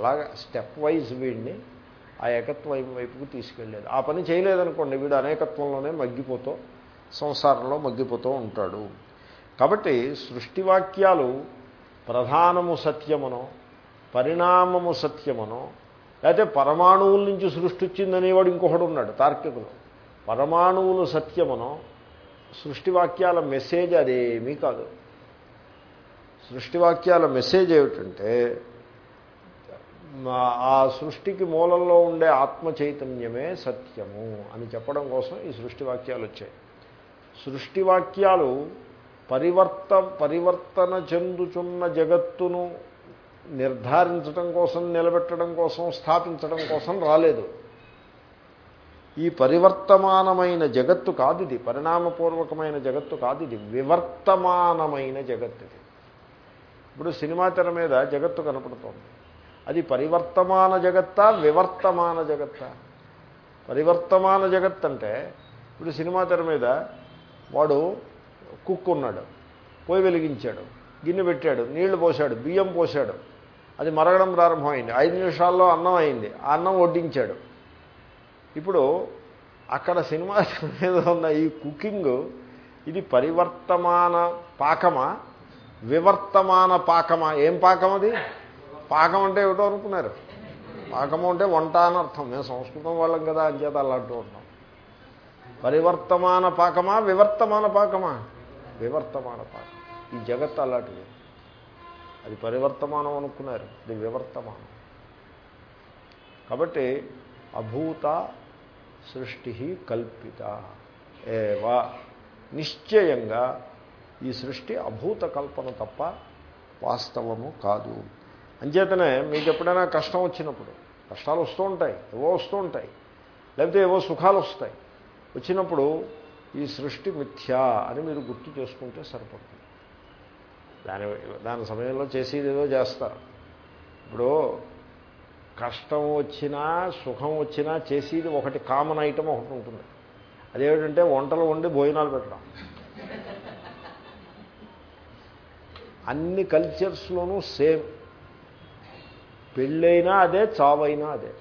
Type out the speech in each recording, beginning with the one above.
అలాగా step wise వీడిని ఆ ఏకత్వం వైపుకు తీసుకెళ్ళలేదు ఆ పని చేయలేదనుకోండి వీడు అనేకత్వంలోనే మగ్గిపోతూ సంసారంలో మగ్గిపోతూ ఉంటాడు. కాబట్టి సృష్టివాక్యాలు ప్రధానము సత్యమనో పరిణామము సత్యమనో లేకపోతే పరమాణువుల నుంచి సృష్టి వచ్చిందనేవాడు ఇంకొకడు ఉన్నాడు తార్కికులు పరమాణువులు సత్యమనో సృష్టివాక్యాల మెసేజ్ అదేమీ కాదు. సృష్టివాక్యాల మెసేజ్ ఏమిటంటే ఆ సృష్టికి మూలంలో ఉండే ఆత్మ చైతన్యమే సత్యము అని చెప్పడం కోసం ఈ సృష్టి వాక్యాలు వచ్చాయి. సృష్టి వాక్యాలు పరివర్త పరివర్తన చెందుచున్న జగత్తును నిర్ధారించడం కోసం నిలబెట్టడం కోసం స్థాపించడం కోసం రాలేదు. ఈ పరివర్తమానమైన జగత్తు కాదు ఇది పరిణామపూర్వకమైన జగత్తు కాదు ఇది వివర్తమానమైన జగత్తు ఇది. ఇప్పుడు సినిమా తెర మీద జగత్తు కనపడుతోంది. అది పరివర్తమాన జగత్తా వివర్తమాన జగత్తా. పరివర్తమాన జగత్ అంటే ఇప్పుడు సినిమా తెర మీద వాడు కుక్ ఉన్నాడు పోయి వెలిగించాడు గిన్నె పెట్టాడు నీళ్ళు పోశాడు బియ్యం పోశాడు. అది మరగడం ప్రారంభమైంది. ఐదు నిమిషాల్లో అన్నం అయింది. ఆ అన్నం వడ్డించాడు. ఇప్పుడు అక్కడ సినిమా మీద ఉన్న ఈ కుకింగ్ ఇది పరివర్తమాన పాకమా వివర్తమాన పాకమా? ఏం పాకం అది? పాకం అంటే ఏమిటో అనుకున్నారు. పాకము అంటే వంట అని అర్థం. మేము సంస్కృతం వాళ్ళం కదా అంచేత అలాంటి ఉంటాం పరివర్తమాన పాకమా వివర్తమాన పాకమా? వివర్తమాన పాకం. ఈ జగత్ అలాంటిది. అది పరివర్తమానం అనుకున్నారు. ఇది వివర్తమానం. కాబట్టి అభూత సృష్టి కల్పిత ఏవా. నిశ్చయంగా ఈ సృష్టి అభూత కల్పన తప్ప వాస్తవము కాదు. అంచేతనే మీకు ఎప్పుడైనా కష్టం వచ్చినప్పుడు కష్టాలు వస్తూ ఉంటాయి ఏవో వస్తూ ఉంటాయి లేకపోతే ఏవో సుఖాలు వస్తాయి. వచ్చినప్పుడు ఈ సృష్టి మిథ్యా అని మీరు గుర్తు చేసుకుంటే సరిపడుతుంది దాని దాని సమయంలో చేసేది ఏదో చేస్తారు ఇప్పుడు కష్టం వచ్చినా సుఖం వచ్చినా చేసేది ఒకటి కామన్ ఐటమ్ ఒకటి ఉంటుంది. అదేమిటంటే వంటలు వండి భోజనాలు పెట్టడం. అన్ని కల్చర్స్లోనూ సేమ్. పెళ్ళైనా అదే చావైనా అదే.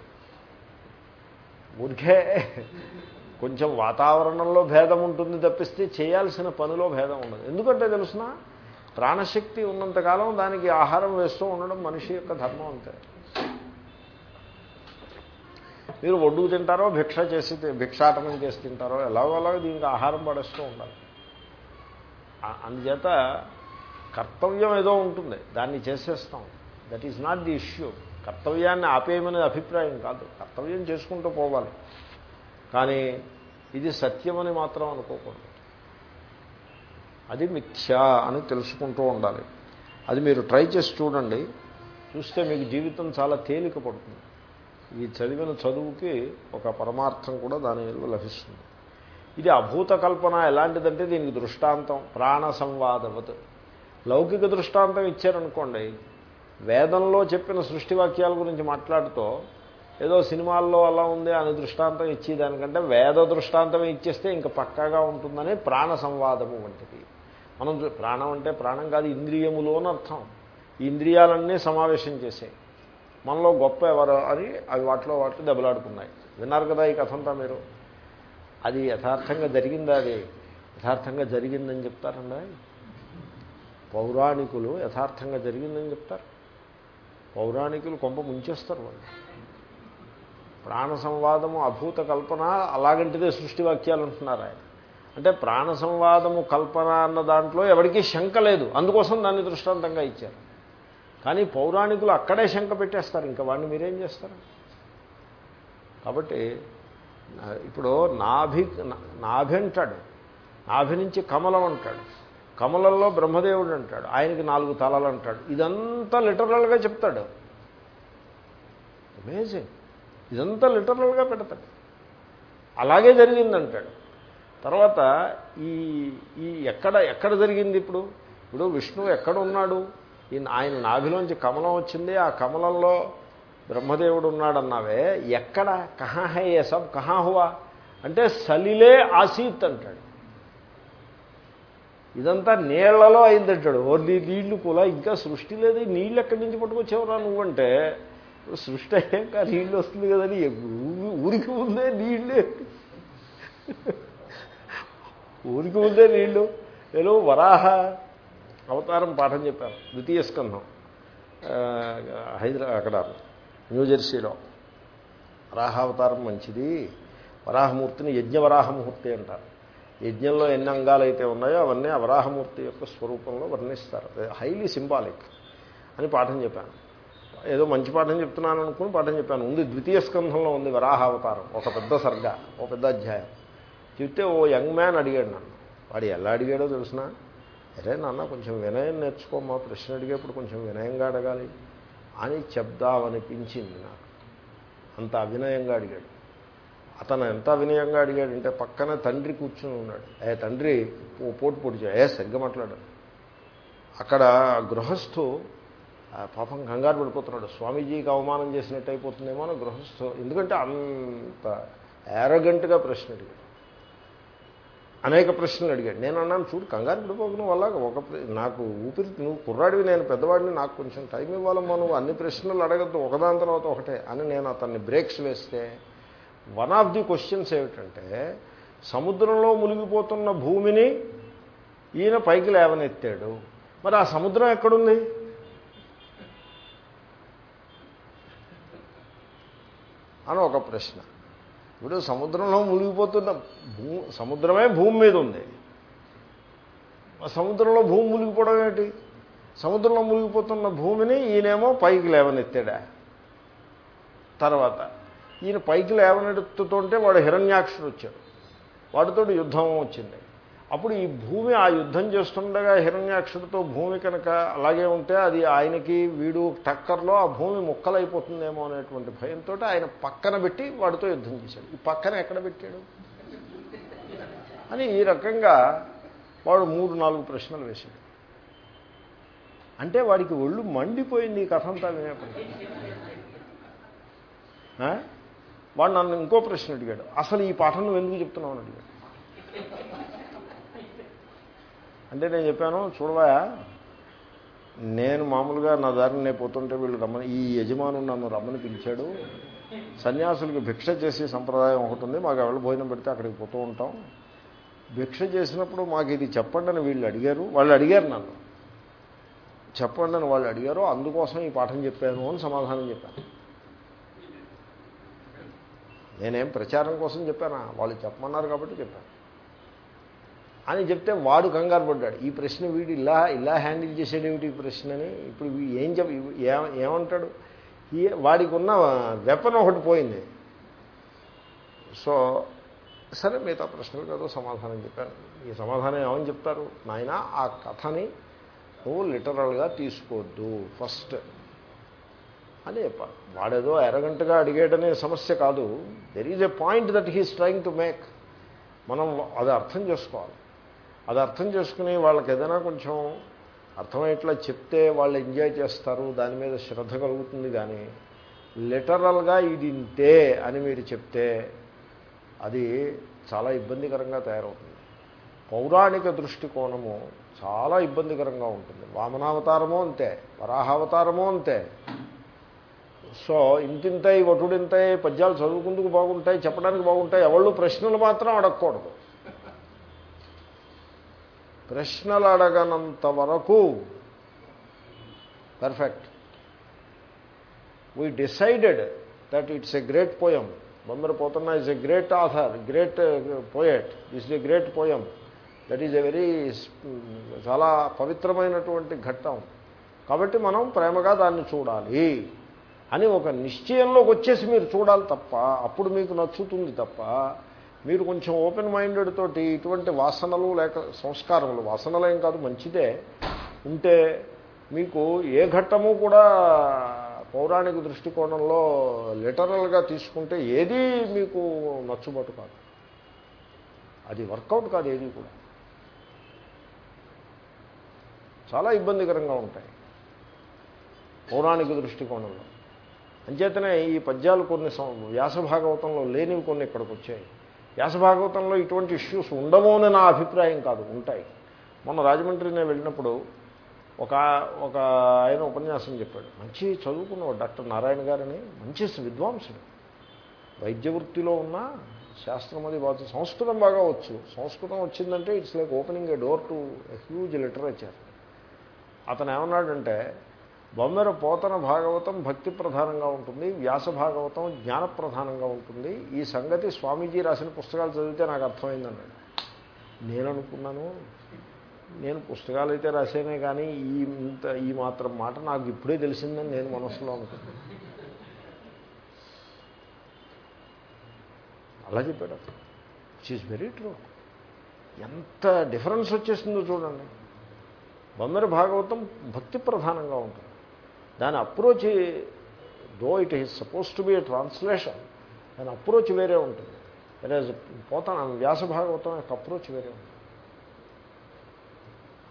ఊరికే కొంచెం వాతావరణంలో భేదం ఉంటుంది తప్పిస్తే చేయాల్సిన పనిలో భేదం ఉండదు. ఎందుకంటే తెలుసిన ప్రాణశక్తి ఉన్నంతకాలం దానికి ఆహారం వేస్తూ ఉండడం మనిషి యొక్క ధర్మం అంతే. మీరు ఒడ్డుకు తింటారో భిక్ష చేసి భిక్షాటనం చేసి తింటారో ఎలాగో అలాగో దీనికి ఆహారం పడేస్తూ ఉండాలి. అందుచేత కర్తవ్యం ఏదో ఉంటుంది దాన్ని చేసేస్తాం. That is not the issue. కర్తవ్యాన్ని ఆపేయమనే అభిప్రాయం కాదు. కర్తవ్యం చేసుకుంటూ పోవాలి. కానీ ఇది సత్యమని మాత్రం అనుకోకూడదు. అది మిథ్యా అని తెలుసుకుంటూ ఉండాలి. అది మీరు ట్రై చేసి చూడండి. చూస్తే మీకు జీవితం చాలా తేలిక పడుతుంది. ఈ చదివిన చదువుకి ఒక పరమార్థం కూడా దాని లభిస్తుంది. ఇది అభూత కల్పన ఎలాంటిదంటే దీనికి దృష్టాంతం ప్రాణ సంవాదవత్ లౌకిక దృష్టాంతం ఇచ్చారనుకోండి వేదంలో చెప్పిన సృష్టి వాక్యాల గురించి మాట్లాడుతూ ఏదో సినిమాల్లో అలా ఉంది అని దృష్టాంతం ఇచ్చేదానికంటే వేద దృష్టాంతం ఇచ్చేస్తే ఇంకా పక్కాగా ఉంటుందని ప్రాణ సంవాదము వంటిది. మనం ప్రాణం అంటే ప్రాణం కాదు ఇంద్రియములు అని అర్థం. ఈ ఇంద్రియాలన్నీ సమావేశం చేసాయి. మనలో గొప్ప ఎవరు అని అవి వాటిలో వాటిలో దెబ్బలాడుకున్నాయి విన్నారు కదా ఈ కథంతా మీరు? అది యథార్థంగా జరిగిందా అది? యథార్థంగా జరిగిందని చెప్తారండి? పౌరాణికులు యథార్థంగా జరిగిందని చెప్తారు. పౌరాణికులు కొంప ముంచేస్తారు వాళ్ళు. ప్రాణ సంవాదము అభూత కల్పన అలాగంటిదే సృష్టి వాక్యాలు అంటున్నారు ఆయన. అంటే ప్రాణ సంవాదము కల్పన అన్న దాంట్లో ఎవరికీ శంక లేదు. అందుకోసం దాన్ని దృష్టాంతంగా ఇచ్చారు. కానీ పౌరాణికులు అక్కడే శంక పెట్టేస్తారు. ఇంకా వాడిని మీరేం చేస్తారు? కాబట్టి ఇప్పుడు నాభి నాభి అంటాడు. నాభి నుంచి కమలం అంటాడు. కమలంలో బ్రహ్మదేవుడు అంటాడు. ఆయనకి నాలుగు తలలు అంటాడు. ఇదంతా లిటరల్గా చెప్తాడు. అమేజింగ్ ఇదంతా లిటరల్గా పెడతాడు. అలాగే జరిగిందంటాడు. తర్వాత ఈ ఈ ఎక్కడ ఎక్కడ జరిగింది ఇప్పుడు? ఇప్పుడు విష్ణువు ఎక్కడ ఉన్నాడు ఆయన నాభిలోంచి కమలం వచ్చింది. ఆ కమలంలో బ్రహ్మదేవుడు ఉన్నాడన్నావే. ఎక్కడ? కహా హే సబ్ కహా హువా? అంటే సలిలే ఆసీత్ అంటాడు. ఇదంతా నీళ్ళలో అయిందంటాడు ఓ నీళ్ళు కూడా ఇంకా సృష్టి లేదు. నీళ్ళు ఎక్కడి నుంచి పట్టుకొచ్చేవరా నువ్వంటే సృష్టి అయ్యాక నీళ్ళు వస్తుంది కదని ఊరికి ఉందే నీళ్ళు ఊరికి ఉందే నీళ్ళు నేను వరాహ అవతారం పాఠం చెప్పాను ద్వితీయ స్కంధం. ఆ, హైదరా అక్కడ న్యూజెర్సీలో వరాహావతారం మంచిది. వరాహమూర్తిని యజ్ఞవరాహమూర్తి అంటారు. యజ్ఞంలో ఎన్ని అంగాలు అయితే ఉన్నాయో అవన్నీ అవరాహమూర్తి యొక్క స్వరూపంలో వర్ణిస్తారు. హైలీ సింబాలిక్ అని పాఠం చెప్పాను. ఏదో మంచి పాఠం చెప్తున్నాను అనుకుని పాఠం చెప్పాను. ఉంది ద్వితీయ స్కంధంలో ఉంది వరాహావతారం ఒక పెద్ద సర్గ ఒక పెద్ద అధ్యాయం. చెప్తే ఓ యంగ్ మ్యాన్ అడిగాడు నన్ను. వాడు ఎలా అడిగాడో తెలిసిన? అరే నాన్న కొంచెం వినయం నేర్చుకోమా ప్రశ్న అడిగేప్పుడు కొంచెం వినయంగా అడగాలి. అని చెప్దామనిపించింది నాకు. అంత అవినయంగా అడిగాడు. అతను ఎంత వినయంగా అడిగాడంటే పక్కన తండ్రి కూర్చుని ఉన్నాడు. ఏ తండ్రి ఓ పోటు పొడిచా ఏ సరిగ్గా మాట్లాడాడు అక్కడ గృహస్థు ఆ, పాపం కంగారు పడిపోతున్నాడు. స్వామీజీకి అవమానం చేసినట్టు అయిపోతుందేమో అని గృహస్థు ఎందుకంటే అంత యారగంట్గా ప్రశ్న అడిగాడు. అనేక ప్రశ్నలు అడిగాడు. నేను అన్నాను చూడు కంగారు పడిపోకుండా వల్ల ఒక నాకు ఊపిరి నువ్వు కుర్రాడివి నేను పెద్దవాడిని నాకు కొంచెం టైం ఇవ్వాలమ్మా నువ్వు అన్ని ప్రశ్నలు అడగద్దు ఒకదాని తర్వాత ఒకటే అని నేను అతన్ని బ్రేక్స్ వేస్తే వన్ ఆఫ్ ది క్వశ్చన్స్ ఏమిటంటే సముద్రంలో మునిగిపోతున్న భూమిని ఈయన పైకి లేవనెత్తాడు. మరి ఆ సముద్రం ఎక్కడుంది? అని ఒక ప్రశ్న. ఇప్పుడు సముద్రంలో మునిగిపోతున్న భూ సముద్రమే భూమి మీద ఉంది. ఆ సముద్రంలో భూమి మునిగిపోవడం ఏంటి? సముద్రంలో మునిగిపోతున్న భూమిని ఈయనేమో పైకి లేవనెత్తాడా? తర్వాత ఈయన పైకి లేవనెత్తుతుంటే వాడు హిరణ్యాక్షుడు వచ్చాడు. వాడితో యుద్ధం వచ్చింది. అప్పుడు ఈ భూమి ఆ యుద్ధం చేస్తుండగా హిరణ్యాక్షుడితో భూమి కనుక అలాగే ఉంటే అది ఆయనకి వీడు టక్కర్లో ఆ భూమి ముక్కలైపోతుందేమో అనేటువంటి భయంతో ఆయన పక్కన పెట్టి వాడితో యుద్ధం చేశాడు. ఈ పక్కన ఎక్కడ పెట్టాడు? అని ఈ రకంగా వాడు మూడు నాలుగు ప్రశ్నలు వేశాడు. అంటే వాడికి ఒళ్ళు మండిపోయింది ఈ కథ అంతా వినేప్పుడు. వాడు నన్ను ఇంకో ప్రశ్న అడిగాడు. అసలు ఈ పాఠం నువ్వు ఎందుకు చెప్తున్నావు అని అడిగాడు. అంటే నేను చెప్పాను చూడవా నేను మామూలుగా నా దారిని నేను పోతుంటే వీళ్ళు రమ్మని ఈ యజమాను నన్ను రమ్మని పిలిచాడు. సన్యాసులకి భిక్ష చేసే సంప్రదాయం ఒకటి ఉంది. మాకు ఎవరు భోజనం పెడితే అక్కడికి పోతూ ఉంటాం. భిక్ష చేసినప్పుడు మాకు ఇది చెప్పండి అని వీళ్ళు అడిగారు. వాళ్ళు అడిగారు నన్ను. చెప్పండి అని వాళ్ళు అడిగారు. అందుకోసం ఈ పాఠం చెప్పాను అని సమాధానం చెప్పాను. నేనేం ప్రచారం కోసం చెప్పానా? వాళ్ళు చెప్పమన్నారు కాబట్టి చెప్పాను అని చెప్తే వాడు కంగారు పడ్డాడు. ఈ ప్రశ్న వీడు ఇలా ఇలా హ్యాండిల్ చేసేదేమిటి ఈ ప్రశ్నని? ఇప్పుడు ఏం చెప్ ఏమంటాడు? ఈ వాడికి ఉన్న వెపన్ ఒకటి పోయింది. సో సరే మిగతా ప్రశ్నలకు ఏదో సమాధానం చెప్పాను. ఈ సమాధానం ఏమని చెప్తారు? నాయన ఆ కథని నువ్వు లిటరల్గా తీసుకోవద్దు ఫస్ట్ అని చెప్పాలి వాడేదో ఎరగంటగా అడిగేటనే సమస్య కాదు. There is a point that he's trying to make మనం అది అర్థం చేసుకోవాలి. అది అర్థం చేసుకుని వాళ్ళకి ఏదైనా కొంచెం అర్థమయ్యేట్లా చెప్తే వాళ్ళు ఎంజాయ్ చేస్తారు దాని మీద శ్రద్ధ కలుగుతుంది కానీ లిటరల్గా ఇది ఇంతే అని మీరు చెప్తే అది చాలా ఇబ్బందికరంగా తయారవుతుంది. పౌరాణిక దృష్టికోణము చాలా ఇబ్బందికరంగా ఉంటుంది. వామనావతారము అంతే వరాహావతారము అంతే. సో ఇంతింతాయి వటుడింతాయి పద్యాలు చదువుకుందుకు బాగుంటాయి చెప్పడానికి బాగుంటాయి ఎవళ్ళు ప్రశ్నలు మాత్రం అడగకూడదు. ప్రశ్నలు అడగనంత వరకు perfect we decided that it's a great poem Bommera Pothanna is a great author great poet is a great poem that is a very చాలా పవిత్రమైనటువంటి ఘట్టం. కాబట్టి మనం ప్రేమగా దాన్ని చూడాలి. అని ఒక నిశ్చయంలోకి వచ్చేసి మీరు చూడాలి తప్ప అప్పుడు మీకు నచ్చుతుంది తప్ప మీరు కొంచెం ఓపెన్ మైండెడ్ తోటి ఇటువంటి వాసనలు లేక సంస్కారములు వాసనలేం కాదు మంచిదే. ఉంటే మీకు ఏ ఘట్టము కూడా పౌరాణిక దృష్టికోణంలో లిటరల్గా తీసుకుంటే ఏదీ మీకు నచ్చుబాటు కాదు. అది వర్కౌట్ కాదు ఏది కూడా. చాలా ఇబ్బందికరంగా ఉంటాయి. పౌరాణిక దృష్టికోణంలో. అంచేతనే ఈ పద్యాలు కొన్ని వ్యాసభాగవతంలో వ్యాస భాగవతంలో లేనివి కొన్ని ఇక్కడికి వచ్చాయి వ్యాస భాగవతంలో ఇటువంటి ఇష్యూస్ ఉండవు అని నా అభిప్రాయం కాదు ఉంటాయి. మొన్న రాజమండ్రి నేను వెళ్ళినప్పుడు ఒక ఒక ఆయన ఉపన్యాసం చెప్పాడు. మంచి చదువుకున్నవాడు డాక్టర్ నారాయణ గారని మంచి విద్వాంసుడు. వైద్య వృత్తిలో ఉన్న శాస్త్రం అది బాగా సంస్కృతం బాగా వచ్చు. సంస్కృతం వచ్చిందంటే it's like opening a door to huge literature. అతను ఏమన్నాడంటే బొమ్మెర పోతన భాగవతం భక్తి ప్రధానంగా ఉంటుంది వ్యాస భాగవతం జ్ఞాన ప్రధానంగా ఉంటుంది. ఈ సంగతి స్వామీజీ రాసిన పుస్తకాలు చదివితే నాకు అర్థమైందన్నాడు. నేను అనుకున్నాను నేను పుస్తకాలు అయితే రాసేనే కానీ ఈ ఇంత ఈ మాత్రం మాట నాకు ఇప్పుడే తెలిసిందని నేను మనసులో అనుకున్నాను. అలా చెప్పాడు విచ్ ఈజ్ వెరీ ట్రూ ఎంత డిఫరెన్స్ వచ్చేసిందో చూడండి. బొమ్మెర భాగవతం భక్తి ప్రధానంగా ఉంటుంది. దాని approach though it is suppose to be translation దాని అప్రోచ్ వేరే ఉంటుంది. పోతాను వ్యాస భాగవతం యొక్క అప్రోచ్ వేరే ఉంటుంది.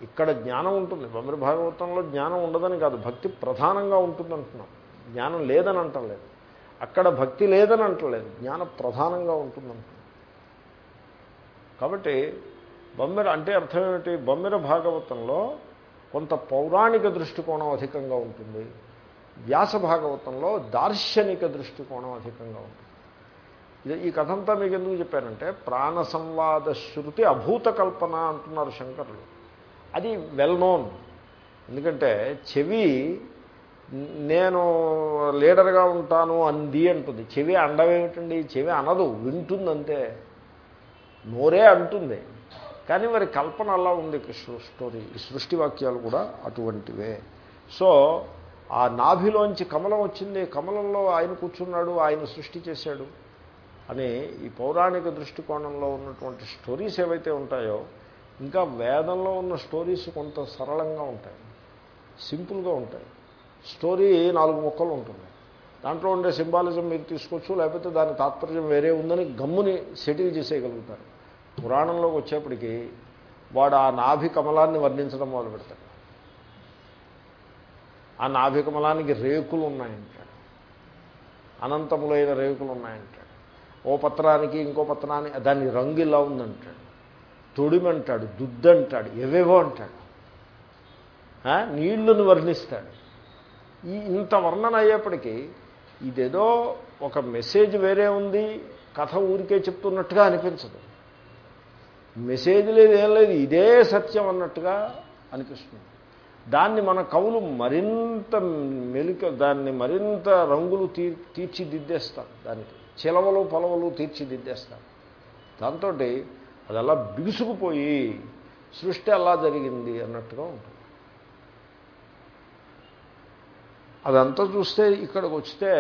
ఇక్కడ జ్ఞానం ఉంటుంది. బొమ్మరి భాగవతంలో జ్ఞానం ఉండదని కాదు భక్తి ప్రధానంగా ఉంటుంది అంటున్నాం జ్ఞానం లేదని అంటలేదు. అక్కడ భక్తి లేదని అంటలేదు. జ్ఞానం ప్రధానంగా ఉంటుంది కాబట్టి బొమ్మెర అంటే అర్థం ఏమిటి? బొమ్మెర భాగవతంలో కొంత పౌరాణిక దృష్టికోణం అధికంగా ఉంటుంది. వ్యాస భాగవతంలో దార్శనిక దృష్టికోణం అధికంగా ఉంటుంది. ఇది ఈ కథంతా మీకు ఎందుకు చెప్పానంటే ప్రాణ సంవాద శృతి అభూత కల్పన అంటున్నారు శంకరులు. అది వెల్ నోన్ ఎందుకంటే చెవి నేను లీడర్గా ఉంటాను అంది అంటుంది. చెవి అండమేమిటండి చెవి అనదు వింటుందంతే. నోరే అంటుంది. కానీ మరి కల్పన అలా ఉంది స్టోరీ. ఈ సృష్టి వాక్యాలు కూడా అటువంటివే. సో ఆ నాభిలోంచి కమలం వచ్చింది. కమలంలో ఆయన కూర్చున్నాడు ఆయన సృష్టి చేశాడు అని ఈ పౌరాణిక దృష్టికోణంలో ఉన్నటువంటి స్టోరీస్ ఏవైతే ఉంటాయో ఇంకా వేదంలో ఉన్న స్టోరీస్ కొంత సరళంగా ఉంటాయి. సింపుల్గా ఉంటాయి. స్టోరీ నాలుగు ముక్కలు ఉంటుంది. దాంట్లో ఉండే సింబాలిజం మీరు తీసుకోవచ్చు లేకపోతే దాని తాత్పర్యం వేరే ఉందని గమ్ముని సెటిల్ చేసేయగలుగుతారు. పురాణంలోకి వచ్చేప్పటికీ వాడు ఆ నాభి కమలాన్ని వర్ణించడం మొదలు పెడతాడు. ఆ నాభి కమలానికి రేకులు ఉన్నాయంటాడు. అనంతములైన రేకులు ఉన్నాయంటాడు. ఓ పత్రానికి ఇంకో పత్రానికి దాని రంగు ఇలా ఉందంటాడు. తొడిమంటాడు దుద్దంటాడు ఎవేవో అంటాడు. నీళ్ళను వర్ణిస్తాడు. ఈ ఇంత వర్ణన అయ్యేప్పటికీ ఇదేదో ఒక మెసేజ్ వేరే ఉంది కథ ఊరికే చెప్తున్నట్టుగా అనిపించదు. మెసేజ్ లేదు ఏం లేదు ఇదే సత్యం అన్నట్టుగా అనిపిస్తుంది. దాన్ని మన కవులు మరింత మెలిక దాన్ని మరింత రంగులు తీ తీర్చిదిద్దేస్తారు. దానికి చిలవలు పొలవలు తీర్చిదిద్దేస్తారు. దాంతో అది అలా బిగుసుకుపోయి సృష్టి అలా జరిగింది అన్నట్టుగా ఉంటుంది. అదంతా చూస్తే ఇక్కడికి వస్తే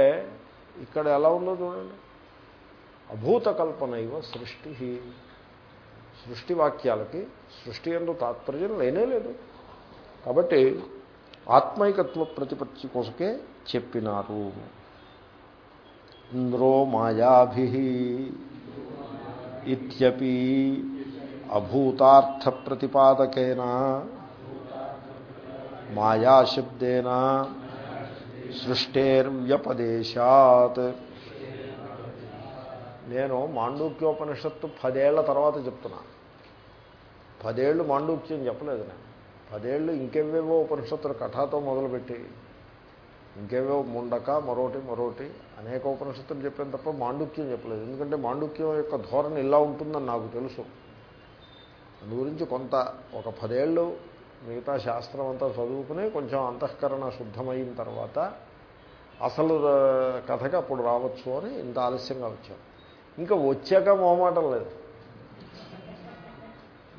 ఇక్కడ ఎలా ఉందో చూడండి. అభూత కల్పన ఇవ సృష్టి సృష్టి వాక్యాలకి సృష్టి ఎందు తాత్పర్యం లేనే లేదు. కాబట్టి ఆత్మైకత్వ ప్రతిపత్తి కోసకే చెప్పినారు. ఇంద్రో మాయాభి ఇత్యపి అభూతార్థ ప్రతిపాదకేన మాయాశబ్దేన సృష్టేర్వ్యపదేశాత్. నేను మాండూక్యోపనిషత్తు పదేళ్ళ తర్వాత చెప్తున్నా. పదేళ్ళు మాండూక్యం చెప్పలేదు నేను. పదేళ్ళు ఇంకెవేవో ఉపనిషత్తులు కథాతో మొదలుపెట్టి ఇంకేవో ముండక మరోటి మరోటి అనేక ఉపనిషత్తులు చెప్పాను తప్ప మాండుక్యం చెప్పలేదు. ఎందుకంటే మాండుక్యం యొక్క ధోరణి ఇలా ఉంటుందని నాకు తెలుసు. అందు గురించి కొంత ఒక పదేళ్ళు మిగతా శాస్త్రం అంతా చదువుకుని కొంచెం అంతఃకరణ శుద్ధమైన తర్వాత అసలు కథకి అప్పుడు రావచ్చు అని ఇంత ఆలస్యంగా వచ్చాం ఇంకా వచ్చాక మొహమాటం లేదు.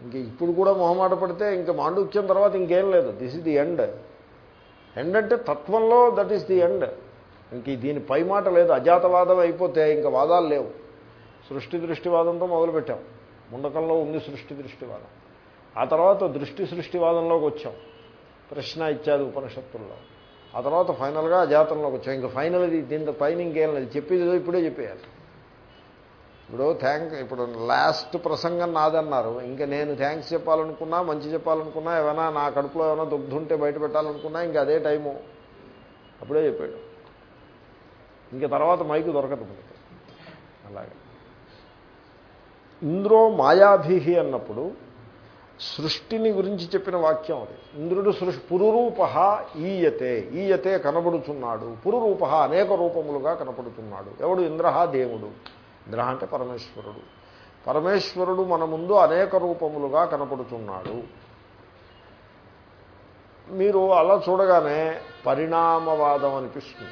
ఇంక ఇప్పుడు కూడా మొహమాట పడితే ఇంకా మాండుక్యం తర్వాత ఇంకేం లేదు. This is the end end అంటే తత్వంలో దట్ ఈస్ ది ఎండ్ ఇంక దీని పై మాట లేదు. అజాతవాదం అయిపోతే ఇంకా వాదాలు లేవు. సృష్టి దృష్టివాదంతో మొదలుపెట్టాం. ముండకంలో ఉంది సృష్టి దృష్టివాదం ఆ తర్వాత దృష్టి సృష్టివాదంలోకి వచ్చాం. ప్రశ్న ఇచ్చాది ఉపనిషత్తుల్లో. ఆ తర్వాత ఫైనల్గా అజాతంలోకి వచ్చాం. ఇంకా ఫైనల్ ఇది దీంతో పైన ఇంకేం లేదు. చెప్పేది ఇప్పుడే చెప్పేయాలి. ఇప్పుడు థ్యాంక్ ఇప్పుడు లాస్ట్ ప్రసంగం నాదన్నారు. ఇంకా నేను థ్యాంక్స్ చెప్పాలనుకున్నా మంచి చెప్పాలనుకున్నా ఏమైనా నా కడుపులో ఏమైనా దుగ్ధుంటే బయట పెట్టాలనుకున్నా ఇంకా అదే టైము అప్పుడే చెప్పాడు. ఇంకా తర్వాత మైకు దొరకదు మనకి. అలాగే. ఇంద్రో మాయాభీహి అన్నప్పుడు సృష్టిని గురించి చెప్పిన వాక్యం అది. ఇంద్రుడు సృష్టి పురురూప ఈయతే. ఈయతే కనబడుచున్నాడు. పురురూప అనేక రూపములుగా కనపడుతున్నాడు ఎవడు? ఇంద్ర దేవుడు. ఇంద్ర అంటే పరమేశ్వరుడు. పరమేశ్వరుడు మన ముందు అనేక రూపములుగా కనపడుతున్నాడు మీరు అలా చూడగానే పరిణామవాదం అనిపిస్తుంది.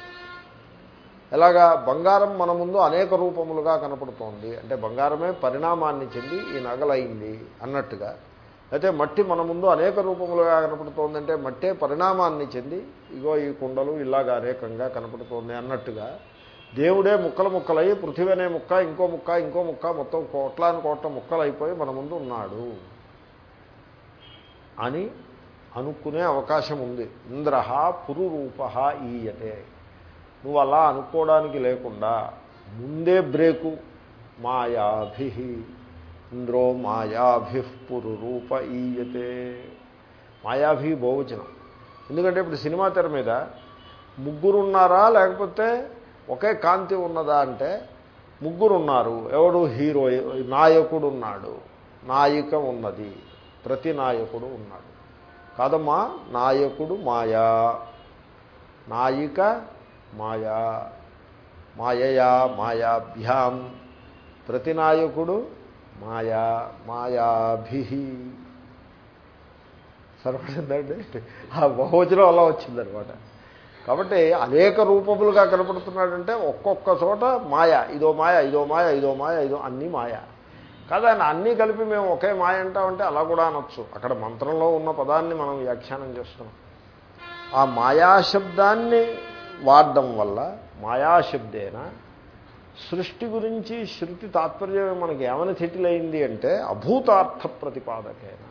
ఎలాగా? బంగారం మన ముందు అనేక రూపములుగా కనపడుతోంది. అంటే బంగారమే పరిణామాన్ని చెంది ఈ నగలైంది అన్నట్టుగా. అయితే మట్టి మన ముందు అనేక రూపములుగా కనపడుతోంది అంటే మట్టే పరిణామాన్ని చెంది ఇగో ఈ కుండలు ఇలాగా అనేకంగా కనపడుతోంది అన్నట్టుగా దేవుడే ముక్కలు ముక్కలై పృథివీ అనే ముక్క ఇంకో ముక్క ఇంకో ముక్క మొత్తం కోట్లాని కోట్ల ముక్కలు అయిపోయి మన ముందు ఉన్నాడు అని అనుకునే అవకాశం ఉంది. ఇంద్ర పురురూప ఈయతే. నువ్వు అలా అనుకోవడానికి లేకుండా ముందే బ్రేకు. మాయాభి. ఇంద్రో మాయాభి పురురూప ఈయతే. మాయాభి బహువచనం. ఎందుకంటే ఇప్పుడు సినిమా తెర మీద ముగ్గురు ఉన్నారా లేకపోతే ఒకే కాంతి ఉన్నదా అంటే ముగ్గురు ఉన్నారు ఎవడు? హీరో నాయకుడు ఉన్నాడు నాయిక ఉన్నది. ప్రతి నాయకుడు ఉన్నాడు. కాదమ్మా నాయకుడు మాయా. నాయిక మాయా. మాయయా మాయాభ్యాం. ప్రతి నాయకుడు మాయా మాయాభి సరిపడిందండి ఆ బహువచనం అలా వచ్చిందనమాట. కాబట్టి అనేక రూపములుగా కనపడుతున్నాడంటే ఒక్కొక్క చోట మాయ ఇదో మాయ ఇదో మాయ ఇదో మాయ ఇదో అన్నీ మాయ. కాదు అన్నీ కలిపి మేము ఒకే మాయ అంటామంటే అలా కూడా అనొచ్చు. అక్కడ మంత్రంలో ఉన్న పదాన్ని మనం వ్యాఖ్యానం చేస్తున్నాం. ఆ మాయాశబ్దాన్ని వాడడం వల్ల మాయాశబ్దేన సృష్టి గురించి శృతి తాత్పర్యం మనకి ఏమని సెటిల్ అయింది అంటే అభూతార్థ ప్రతిపాదకైన.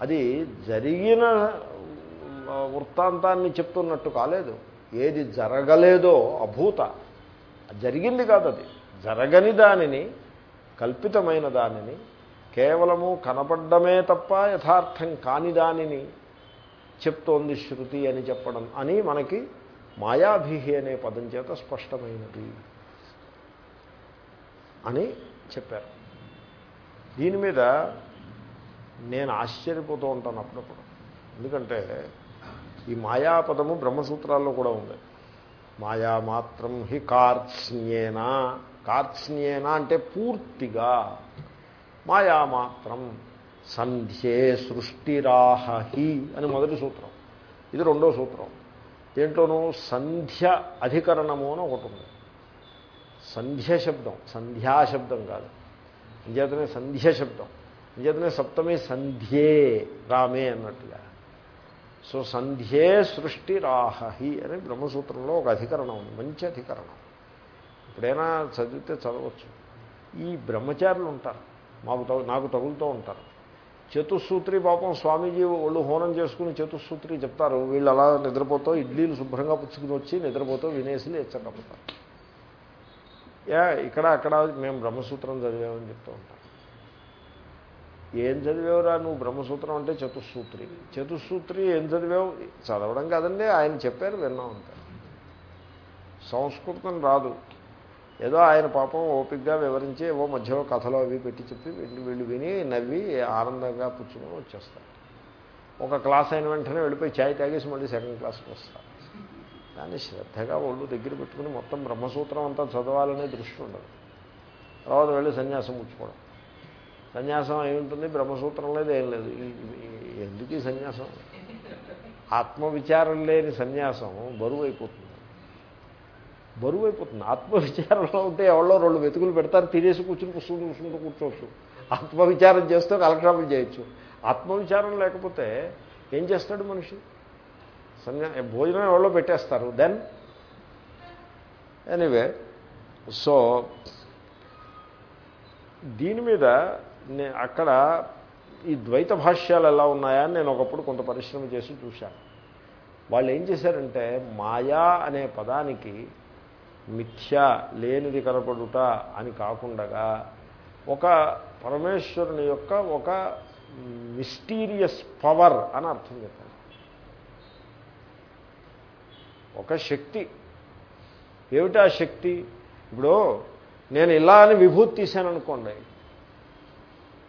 అది జరిగిన వృత్తాంతాన్ని చెప్తున్నట్టు కాలేదు. ఏది జరగలేదో అభూత. జరిగింది కాదు అది. జరగని దానిని కల్పితమైన దానిని కేవలము కనపడ్డమే తప్ప యథార్థం కాని దానిని చెప్తోంది శృతి అని చెప్పడం అని మనకి మాయాభిహి అనే పదం చేత స్పష్టమైనది అని చెప్పారు. దీని మీద నేను ఆశ్చర్యపోతూ ఉంటాను అప్పుడప్పుడు. ఎందుకంటే ఈ మాయాపదము బ్రహ్మసూత్రాల్లో కూడా ఉంది. మాయా మాత్రం హి కార్త్స్న్యేన. కార్త్స్న్యేన అంటే పూర్తిగా. మాయా మాత్రం సంధ్యే సృష్టిరాహి అని మొదటి సూత్రం. ఇది రెండో సూత్రం. దేంట్లోనూ సంధ్య అధికరణము అని ఒకటి ఉంది. సంధ్య శబ్దం సంధ్యాశబ్దం కాదు. అంచేతనే సంధ్య శబ్దం. అంచేతనే సప్తమి సంధ్యే రామే అన్నట్టుగా. సో సంధ్యే సృష్టి రాహహి అని బ్రహ్మసూత్రంలో ఒక అధికరణం ఉంది మంచి అధికరణం. ఎప్పుడైనా చదివితే చదవచ్చు. ఈ బ్రహ్మచారులు ఉంటారు మాకు తగు నాకు తగులుతూ ఉంటారు. చతుస్సూత్రి పాపం స్వామీజీ ఒళ్ళు హోనం చేసుకుని చతుస్సూత్రి చెప్తారు వీళ్ళు అలా నిద్రపోతూ ఇడ్లీలు శుభ్రంగా పుచ్చుకుని వచ్చి నిద్రపోతూ వినేసి ఎచ్చకపోతారు యా ఇక్కడ అక్కడ మేము బ్రహ్మసూత్రం చదివామని చెప్తూ ఉంటాం. ఏం చదివేవురా నువ్వు? బ్రహ్మసూత్రం అంటే చతుస్సూత్రి. చతుస్సూత్రి ఏం చదివావు? చదవడం కాదండి ఆయన చెప్పారు విన్నాం అంటారు సంస్కృతం రాదు. ఏదో ఆయన పాపం ఓపికగా వివరించి ఏవో మధ్యలో కథలో అవి పెట్టి చెప్పి వీళ్ళు వెళ్ళి విని నవ్వి ఆనందంగా పుచ్చుకొని వచ్చేస్తారు. ఒక క్లాస్ అయిన వెంటనే వెళ్ళిపోయి ఛాయ్ తాగేసి మళ్ళీ సెకండ్ క్లాస్కి వస్తారు. దాన్ని శ్రద్ధగా ఒళ్ళు దగ్గర పెట్టుకుని మొత్తం బ్రహ్మసూత్రం అంతా చదవాలనే దృష్టి ఉండదు. తర్వాత వెళ్ళి సన్యాసం పుచ్చుకోవడం సన్యాసం అయి ఉంటుంది బ్రహ్మసూత్రం లేదు ఏం లేదు. ఎందుకు ఈ సన్యాసం? ఆత్మవిచారం లేని సన్యాసం బరువు అయిపోతుంది బరువు అయిపోతుంది ఆత్మవిచారంలో ఉంటే ఎవరో రెండు వెతుకులు పెడతారు తినేసి కూర్చుని కూర్చుని కూర్చుంటూ కూర్చోవచ్చు. ఆత్మవిచారం చేస్తూ కలక్షణాలు చేయొచ్చు. ఆత్మవిచారం లేకపోతే ఏం చేస్తాడు మనిషి? సన్యా భోజనం ఎవరో పెట్టేస్తారు. దెన్ ఎనీవే సో దీని మీద అక్కడ ఈ ద్వైత భాష్యాలు ఎలా ఉన్నాయా అని నేను ఒకప్పుడు కొంత పరిశ్రమ చేసి చూశాను. వాళ్ళు ఏం చేశారంటే మాయా అనే పదానికి మిథ్య లేనిది కనపడుట అని కాకుండా ఒక పరమేశ్వరుని యొక్క ఒక మిస్టీరియస్ పవర్ అని అర్థం చెప్పారు. ఒక శక్తి. ఏమిటా శక్తి? ఇప్పుడు నేను ఇలా అని విభూతి తీశాను అనుకోండి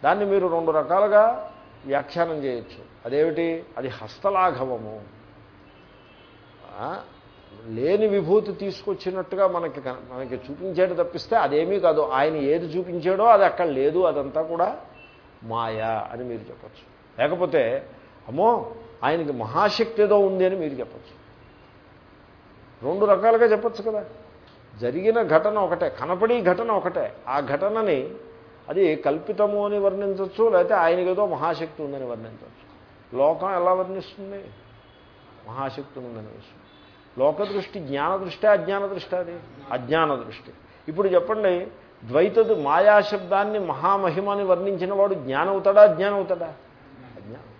దాన్ని మీరు రెండు రకాలుగా వ్యాఖ్యానం చేయొచ్చు. అదేమిటి? అది హస్తలాఘవము. లేని విభూతి తీసుకొచ్చినట్టుగా మనకి మనకి చూపించేట తప్పిస్తే అదేమీ కాదు. ఆయన ఏది చూపించాడో అది అక్కడ లేదు. అదంతా కూడా మాయా అని మీరు చెప్పచ్చు. లేకపోతే అమ్మో ఆయనకి మహాశక్తి ఏదో ఉంది అని మీరు చెప్పచ్చు. రెండు రకాలుగా చెప్పచ్చు కదా. జరిగిన ఘటన ఒకటే కనపడి ఘటన ఒకటే. ఆ ఘటనని అది కల్పితము అని వర్ణించవచ్చు లేకపోతే ఆయనకేదో మహాశక్తి ఉందని వర్ణించవచ్చు లోకం ఎలా వర్ణిస్తుంది? మహాశక్తి ఉందని విషయం లోక దృష్టి జ్ఞాన దృష్టి అజ్ఞాన దృష్టి అది. అజ్ఞాన దృష్టి ఇప్పుడు చెప్పండి ద్వైతదు మాయాశబ్దాన్ని మహామహిమని వర్ణించిన వాడు జ్ఞానం అవుతాడా అజ్ఞానం. అవుతాడా అజ్ఞానం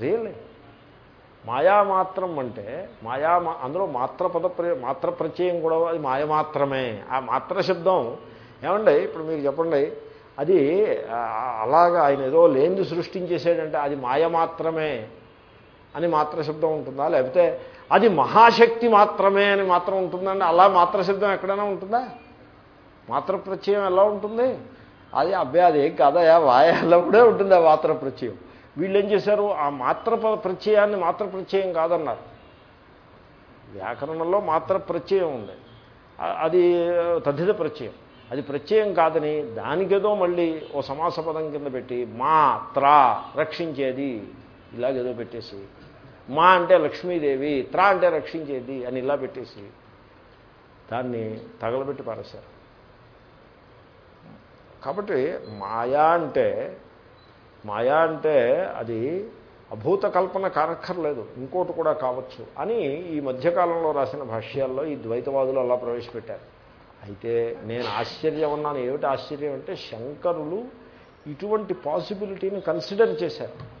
రియల్లీ మాయా మాత్రం అంటే మాయా మా- అందులో మాత్ర పద ప్ర- మాత్ర ప్రత్యయం కూడా అది మాయ మాత్రమే. ఆ మాత్ర శబ్దం ఏమండి? ఇప్పుడు మీరు చెప్పండి. అది అలాగా ఆయన ఏదో లేనిది సృష్టించేసాడంటే అది మాయ మాత్రమే అని మాత్ర శబ్దం ఉంటుందా? లేకపోతే అది మహాశక్తి మాత్రమే అని మాత్రం ఉంటుందండి? అలా మాత్ర శబ్దం ఎక్కడైనా ఉంటుందా? మాత్ర ప్రత్యయం ఎలా ఉంటుంది? అది అబ్బాయి అది ఏం కాదయా వాయాల్లో కూడా ఉంటుంది ఆ మాత్ర ప్రత్యయం. వీళ్ళు ఏం చేశారు? ఆ మాత్ర ప్రత్యయాన్ని మాత్ర ప్రత్యయం కాదన్నారు. వ్యాకరణంలో మాత్ర ప్రత్యయం ఉంది. అది తద్ధిత ప్రత్యయం. అది ప్రత్యయం కాదని దానికేదో మళ్ళీ ఓ సమాస పదం కింద పెట్టి మా త్రా రక్షించేది. ఇలాగేదో పెట్టేసి మా అంటే లక్ష్మీదేవి త్రా అంటే రక్షించేది అని ఇలా పెట్టేసి దాన్ని తగలబెట్టి పారేశారు. కాబట్టి మాయా అంటే మాయా అంటే అది అభూత కల్పన కానక్కర్లేదు ఇంకోటి కూడా కావచ్చు అని ఈ మధ్యకాలంలో రాసిన భాష్యాల్లో ఈ ద్వైతవాదులు అలా ప్రవేశపెట్టారు. అయితే నేను ఆశ్చర్యం ఉన్నాను ఏమిటి ఆశ్చర్యం అంటే శంకరులు ఇటువంటి పాసిబిలిటీని కన్సిడర్ చేశారు.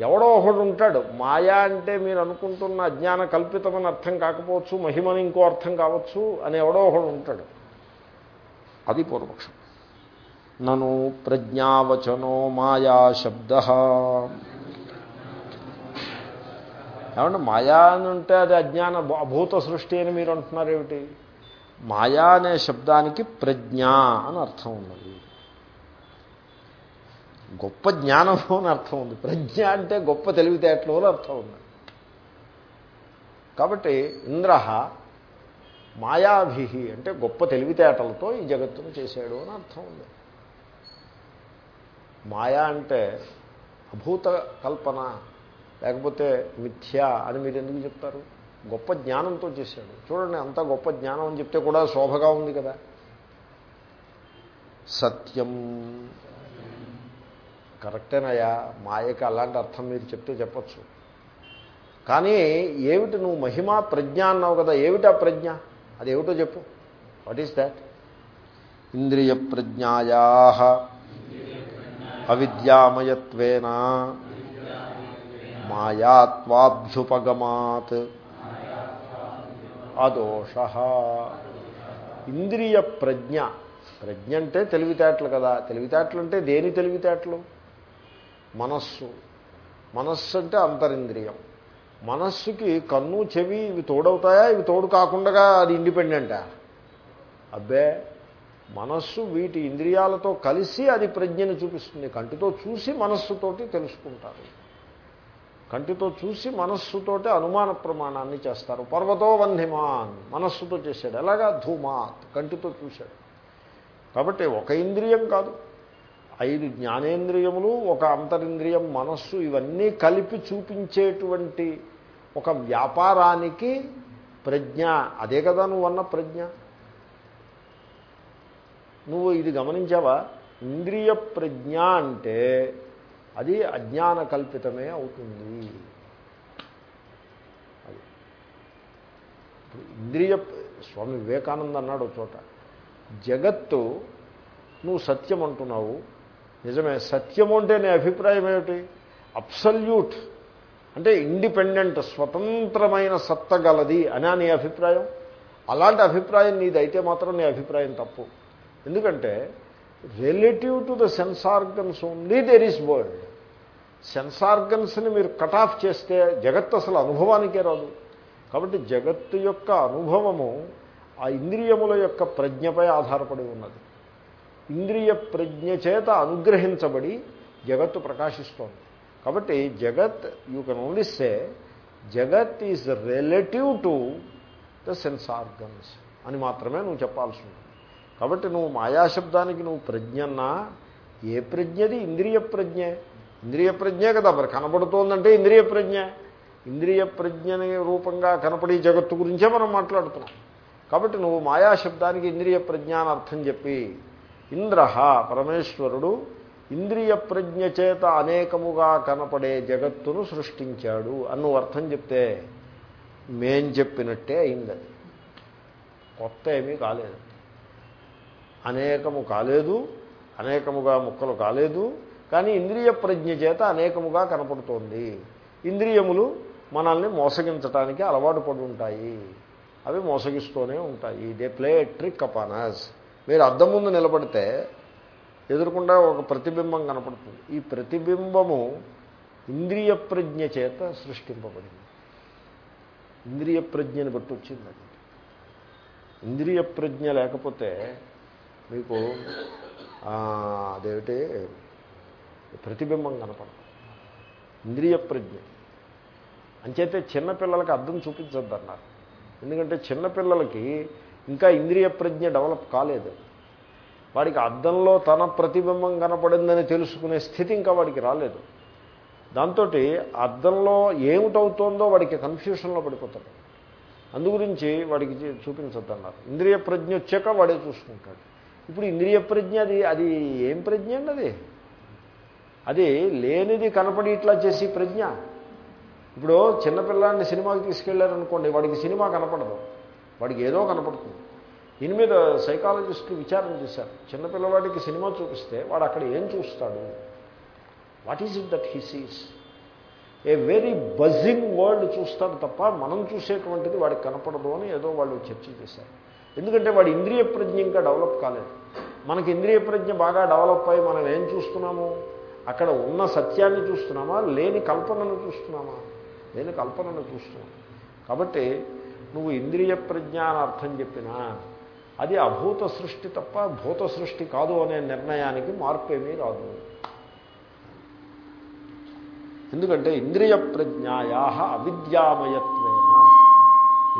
ఎవడో ఒకడు ఉంటాడు మాయా అంటే మీరు అనుకుంటున్న అజ్ఞాన కల్పితమని అర్థం కాకపోవచ్చు మహిమని ఇంకో అర్థం కావచ్చు అని ఎవడో ఒకడు ఉంటాడు. అది పూర్వపక్షం. నను ప్రజ్ఞావచనో మాయా శబ్ద ఏమంటే మాయా అని ఉంటే అది అజ్ఞాన అభూత సృష్టి అని మీరు అంటున్నారు ఏమిటి? మాయా అనే శబ్దానికి ప్రజ్ఞ అని అర్థం ఉన్నది. గొప్ప జ్ఞానము అని అర్థం ఉంది. ప్రజ్ఞ అంటే గొప్ప తెలివితేటలు అని అర్థం ఉంది. కాబట్టి ఇంద్ర మాయాభి అంటే గొప్ప తెలివితేటలతో ఈ జగత్తును చేశాడు అని అర్థం ఉంది. మాయా అంటే అభూత కల్పన లేకపోతే మిథ్య అని మీరు ఎందుకు చెప్తారు? గొప్ప జ్ఞానంతో చేశాడు. చూడండి అంత గొప్ప జ్ఞానం అని చెప్తే కూడా శోభగా ఉంది కదా. సత్యం. కరెక్టేనయ్యా మాయకి అలాంటి అర్థం మీరు చెప్తే చెప్పచ్చు. కానీ ఏమిటి నువ్వు మహిమ ప్రజ్ఞ అన్నావు కదా ఏమిటా ప్రజ్ఞ? అదేమిటో చెప్పు. వాట్ ఈస్ దాట్ ఇంద్రియ ప్రజ్ఞాయా అవిద్యామయత్వేన. మాయాత్వాభ్యుపగమాత్ అదోష. ఇంద్రియ ప్రజ్ఞ. ప్రజ్ఞ అంటే తెలివితేటలు కదా. తెలివితేటలు అంటే దేని తెలివితేటలు? మనస్సు. మనస్సు అంటే అంతరింద్రియం. మనస్సుకి కన్ను చెవి ఇవి తోడవుతాయా? ఇవి తోడు కాకుండా అది ఇండిపెండెంటా? అబ్బే! మనస్సు వీటి ఇంద్రియాలతో కలిసి అది ప్రజ్ఞను చూపిస్తుంది. కంటితో చూసి మనస్సుతోటి తెలుసుకుంటారు. కంటితో చూసి మనస్సుతోటి అనుమాన ప్రమాణాన్ని చేస్తారు. పర్వతో వంధిమాన్ మనస్సుతో చేశాడు. ఎలాగా? ధూమాత్ కంటితో చూశాడు. కాబట్టి ఒక ఇంద్రియం కాదు. ఐదు జ్ఞానేంద్రియములు ఒక అంతరింద్రియం మనస్సు ఇవన్నీ కలిపి చూపించేటువంటి ఒక వ్యాపారానికి ప్రజ్ఞ. అదే కదా నువ్వు అన్న ప్రజ్ఞ. నువ్వు ఇది గమనించావా? ఇంద్రియ ప్రజ్ఞ అంటే అది అజ్ఞాన కల్పితమే అవుతుంది. అది. ఇంద్రియ స్వామి వివేకానంద అన్నాడు ఒక చోట. జగత్తు నువ్వు సత్యం అంటున్నావు. నిజమే సత్యము అంటే నీ అభిప్రాయం ఏమిటి? అబ్సల్యూట్. అంటే ఇండిపెండెంట్ స్వతంత్రమైన సత్త గలది అని నీ అభిప్రాయం? అలాంటి అభిప్రాయం నీదైతే మాత్రం నీ అభిప్రాయం తప్పు. ఎందుకంటే relative to the sense organs only there is world sense ఆర్గన్స్ని మీరు కట్ ఆఫ్ చేస్తే జగత్ అసలు అనుభవానికే రాదు. కాబట్టి జగత్తు యొక్క అనుభవము ఆ ఇంద్రియముల యొక్క ప్రజ్ఞపై ఆధారపడి ఉన్నది. ఇంద్రియ ప్రజ్ఞ చేత అనుగ్రహించబడి జగత్తు ప్రకాశిస్తోంది. కాబట్టి జగత్ యూ కెన్ ఓన్లీ సే జగత్ is relative to the sense organs అని మాత్రమే నువ్వు చెప్పాల్సి ఉంటుంది. కాబట్టి నువ్వు మాయాశబ్దానికి నువ్వు ప్రజ్ఞన్నా ఏ ప్రజ్ఞది? ఇంద్రియ ప్రజ్ఞే. ఇంద్రియ ప్రజ్ఞే కదా మరి. కనపడుతోందంటే ఇంద్రియ ప్రజ్ఞ. ఇంద్రియ ప్రజ్ఞని రూపంగా కనపడే జగత్తు గురించే మనం మాట్లాడుతున్నాం. కాబట్టి నువ్వు మాయాశబ్దానికి ఇంద్రియ ప్రజ్ఞ అని అర్థం చెప్పి ఇంద్ర పరమేశ్వరుడు ఇంద్రియ ప్రజ్ఞ చేత అనేకముగా కనపడే జగత్తును సృష్టించాడు అని నువ్వు అర్థం చెప్తే మేం చెప్పినట్టే అయింది అది కొత్త ఏమీ కాలేదు. అనేకము కాలేదు అనేకముగా ముక్కలు కాలేదు కానీ ఇంద్రియ ప్రజ్ఞ చేత అనేకముగా కనపడుతోంది. ఇంద్రియములు మనల్ని మోసగించటానికి అలవాటు పడి ఉంటాయి. అవి మోసగిస్తూనే ఉంటాయి. దే ప్లే ట్రిక్ అపానస్ మీరు అద్దం ముందు నిలబడితే ఎదురుకుండా ఒక ప్రతిబింబం కనపడుతుంది. ఈ ప్రతిబింబము ఇంద్రియ ప్రజ్ఞ చేత సృష్టింపబడింది. ఇంద్రియ ప్రజ్ఞని బట్టి వచ్చింది అది. ఇంద్రియ ప్రజ్ఞ లేకపోతే మీకు అదేమిటి? ప్రతిబింబం కనపడదు. ఇంద్రియ ప్రజ్ఞ. అంచేతే చిన్నపిల్లలకి అర్థం చూపించద్దన్నారు. ఎందుకంటే చిన్నపిల్లలకి ఇంకా ఇంద్రియ ప్రజ్ఞ డెవలప్ కాలేదు. వాడికి అద్దంలో తన ప్రతిబింబం కనపడిందని తెలుసుకునే స్థితి ఇంకా వాడికి రాలేదు. దాంతో అద్దంలో ఏమిటవుతోందో వాడికి కన్ఫ్యూషన్లో పడిపోతాడు. అందుగురించి వాడికి చూపించద్దన్నారు. ఇంద్రియ ప్రజ్ఞ వచ్చాక వాడే చూసుకుంటాడు. ఇప్పుడు ఇంద్రియ ప్రజ్ఞ అది అది ఏం ప్రజ్ఞ అండి అది? అది లేనిది కనపడి ఇట్లా చేసి ప్రజ్ఞ. ఇప్పుడు చిన్నపిల్లాన్ని సినిమాకి తీసుకెళ్ళారనుకోండి వాడికి సినిమా కనపడదు. వాడికి ఏదో కనపడుతుంది. దీని మీద సైకాలజిస్టులు విచారం చేశారు. చిన్నపిల్లవాడికి సినిమా చూపిస్తే వాడు అక్కడ ఏం చూస్తాడు? What is it that he sees a very buzzing world చూస్తాడు తప్ప మనం చూసేటువంటిది వాడికి కనపడదు అని ఏదో వాళ్ళు చర్చ చేశారు. ఎందుకంటే వాడు ఇంద్రియ ప్రజ్ఞ ఇంకా డెవలప్ కాలేదు. మనకి ఇంద్రియ ప్రజ్ఞ బాగా డెవలప్ అయ్యి మనం ఏం చూస్తున్నాము? అక్కడ ఉన్న సత్యాన్ని చూస్తున్నామా? లేని కల్పనను చూస్తున్నామా? లేని కల్పనను చూస్తున్నాం. కాబట్టి నువ్వు ఇంద్రియ ప్రజ్ఞ అని అర్థం చెప్పినా అది అభూత సృష్టి తప్ప భూత సృష్టి కాదు అనే నిర్ణయానికి మార్పు ఏమీ రాదు. ఎందుకంటే ఇంద్రియ ప్రజ్ఞాయా అవిద్యామయత్వేన.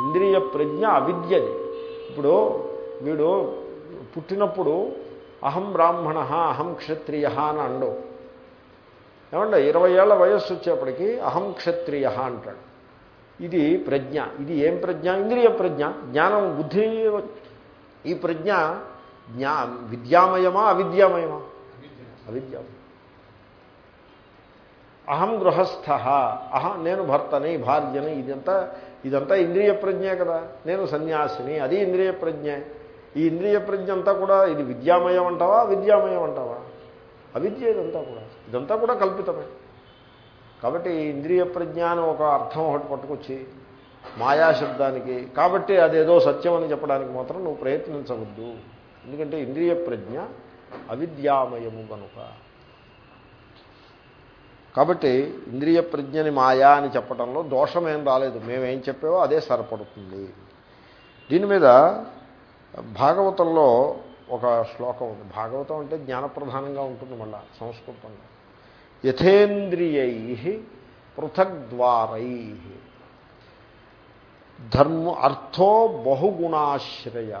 ఇంద్రియ ప్రజ్ఞ అవిద్యది. ఇప్పుడు వీడు పుట్టినప్పుడు అహం బ్రాహ్మణ అహం క్షత్రియ అని అండవు ఏమంటే ఇరవై ఏళ్ళ వయస్సు వచ్చేప్పటికి అహం క్షత్రియ అంటాడు. ఇది ప్రజ్ఞ. ఇది ఏం ప్రజ్ఞ? ఇంద్రియ ప్రజ్ఞ. జ్ఞానం బుద్ధి ఈ ప్రజ్ఞ జ్ఞా విద్యామయమా అవిద్యామయమా? అవిద్యామయం అహం గృహస్థ. అహం నేను భర్తని భార్యని ఇదంతా ఇదంతా ఇంద్రియ ప్రజ్ఞే కదా. నేను సన్యాసిని అది ఇంద్రియ ప్రజ్ఞే. ఈ ఇంద్రియ ప్రజ్ఞ అంతా కూడా ఇది విద్యామయం అంటావా విద్యామయం అంటావా? అవిద్య ఇదంతా కూడా. ఇదంతా కూడా కల్పితమే. కాబట్టి ఇంద్రియ ప్రజ్ఞ అని ఒక అర్థం ఒకటి పట్టుకొచ్చి మాయాశబ్దానికి కాబట్టి అదేదో సత్యం అని చెప్పడానికి మాత్రం నువ్వు ప్రయత్నించవద్దు. ఎందుకంటే ఇంద్రియ ప్రజ్ఞ అవిద్యామయము కనుక కాబట్టి ఇంద్రియ ప్రజ్ఞని మాయా అని చెప్పడంలో దోషమేం రాలేదు. మేమేం చెప్పావో అదే సరిపడుతుంది. దీని మీద భాగవతంలో ఒక శ్లోకం ఉంది. భాగవతం అంటే జ్ఞానప్రధానంగా ఉంటుంది మళ్ళా సంస్కృతంలో. యథేంద్రియై పృథగ్ద్వారై. ధర్మ అర్థో బహుగుణాశ్రయ.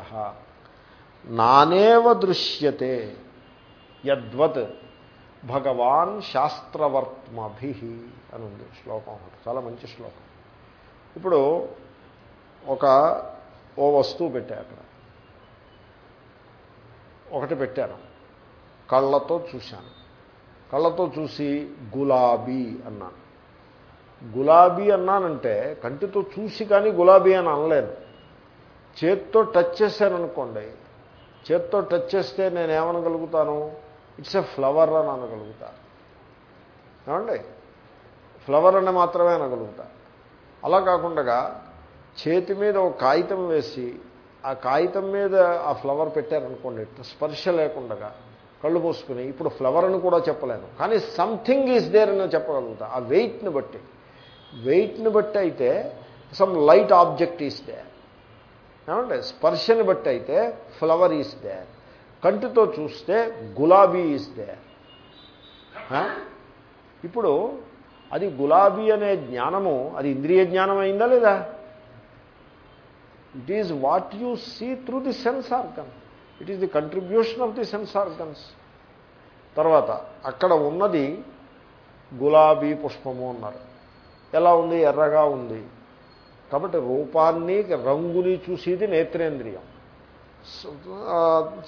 నానేవ దృశ్యతే. యద్వత్ భగవాన్ శాస్త్రవర్త్మభి అని ఉంది శ్లోకం ఒకటి. చాలా మంచి శ్లోకం. ఇప్పుడు ఒక ఓ వస్తువు పెట్టారు అక్కడ. ఒకటి పెట్టాను. కళ్ళతో చూశాను. కళ్ళతో చూసి గులాబీ అన్నాను. గులాబీ అన్నానంటే కంటితో చూసి కానీ గులాబీ అని అనలేను. చేత్తో టచ్ చేశాననుకోండి. చేత్తో టచ్ చేస్తే నేనేమనగలుగుతాను ఇట్స్ ఎ ఫ్లవర్ అని అనగలుగుతా. ఏమండి? ఫ్లవర్ అని మాత్రమే అనగలుగుతా. అలా కాకుండా చేతి మీద ఒక కాగితం వేసి ఆ కాగితం మీద ఆ ఫ్లవర్ పెట్టారనుకోండి స్పర్శ లేకుండా కళ్ళు పోసుకుని ఇప్పుడు ఫ్లవర్ అని కూడా చెప్పలేను. కానీ సంథింగ్ ఈజ్ దేర్ అని చెప్పగలుగుతా. ఆ వెయిట్ని బట్టి. వెయిట్ని బట్టి అయితే some light object is there ఏమంటే స్పర్శని బట్టి అయితే ఫ్లవర్ ఈస్ దేర్ కంటితో చూస్తే గులాబీ ఇస్తే ఇప్పుడు అది గులాబీ అనే జ్ఞానము అది ఇంద్రియ జ్ఞానం అయిందా లేదా? It is what you see through the sense organ it is the contribution of the sense organs తర్వాత అక్కడ ఉన్నది గులాబీ పుష్పము అన్నారు. ఎలా ఉంది? ఎర్రగా ఉంది. కాబట్టి రూపాన్ని రంగుని చూసేది నేత్రేంద్రియం.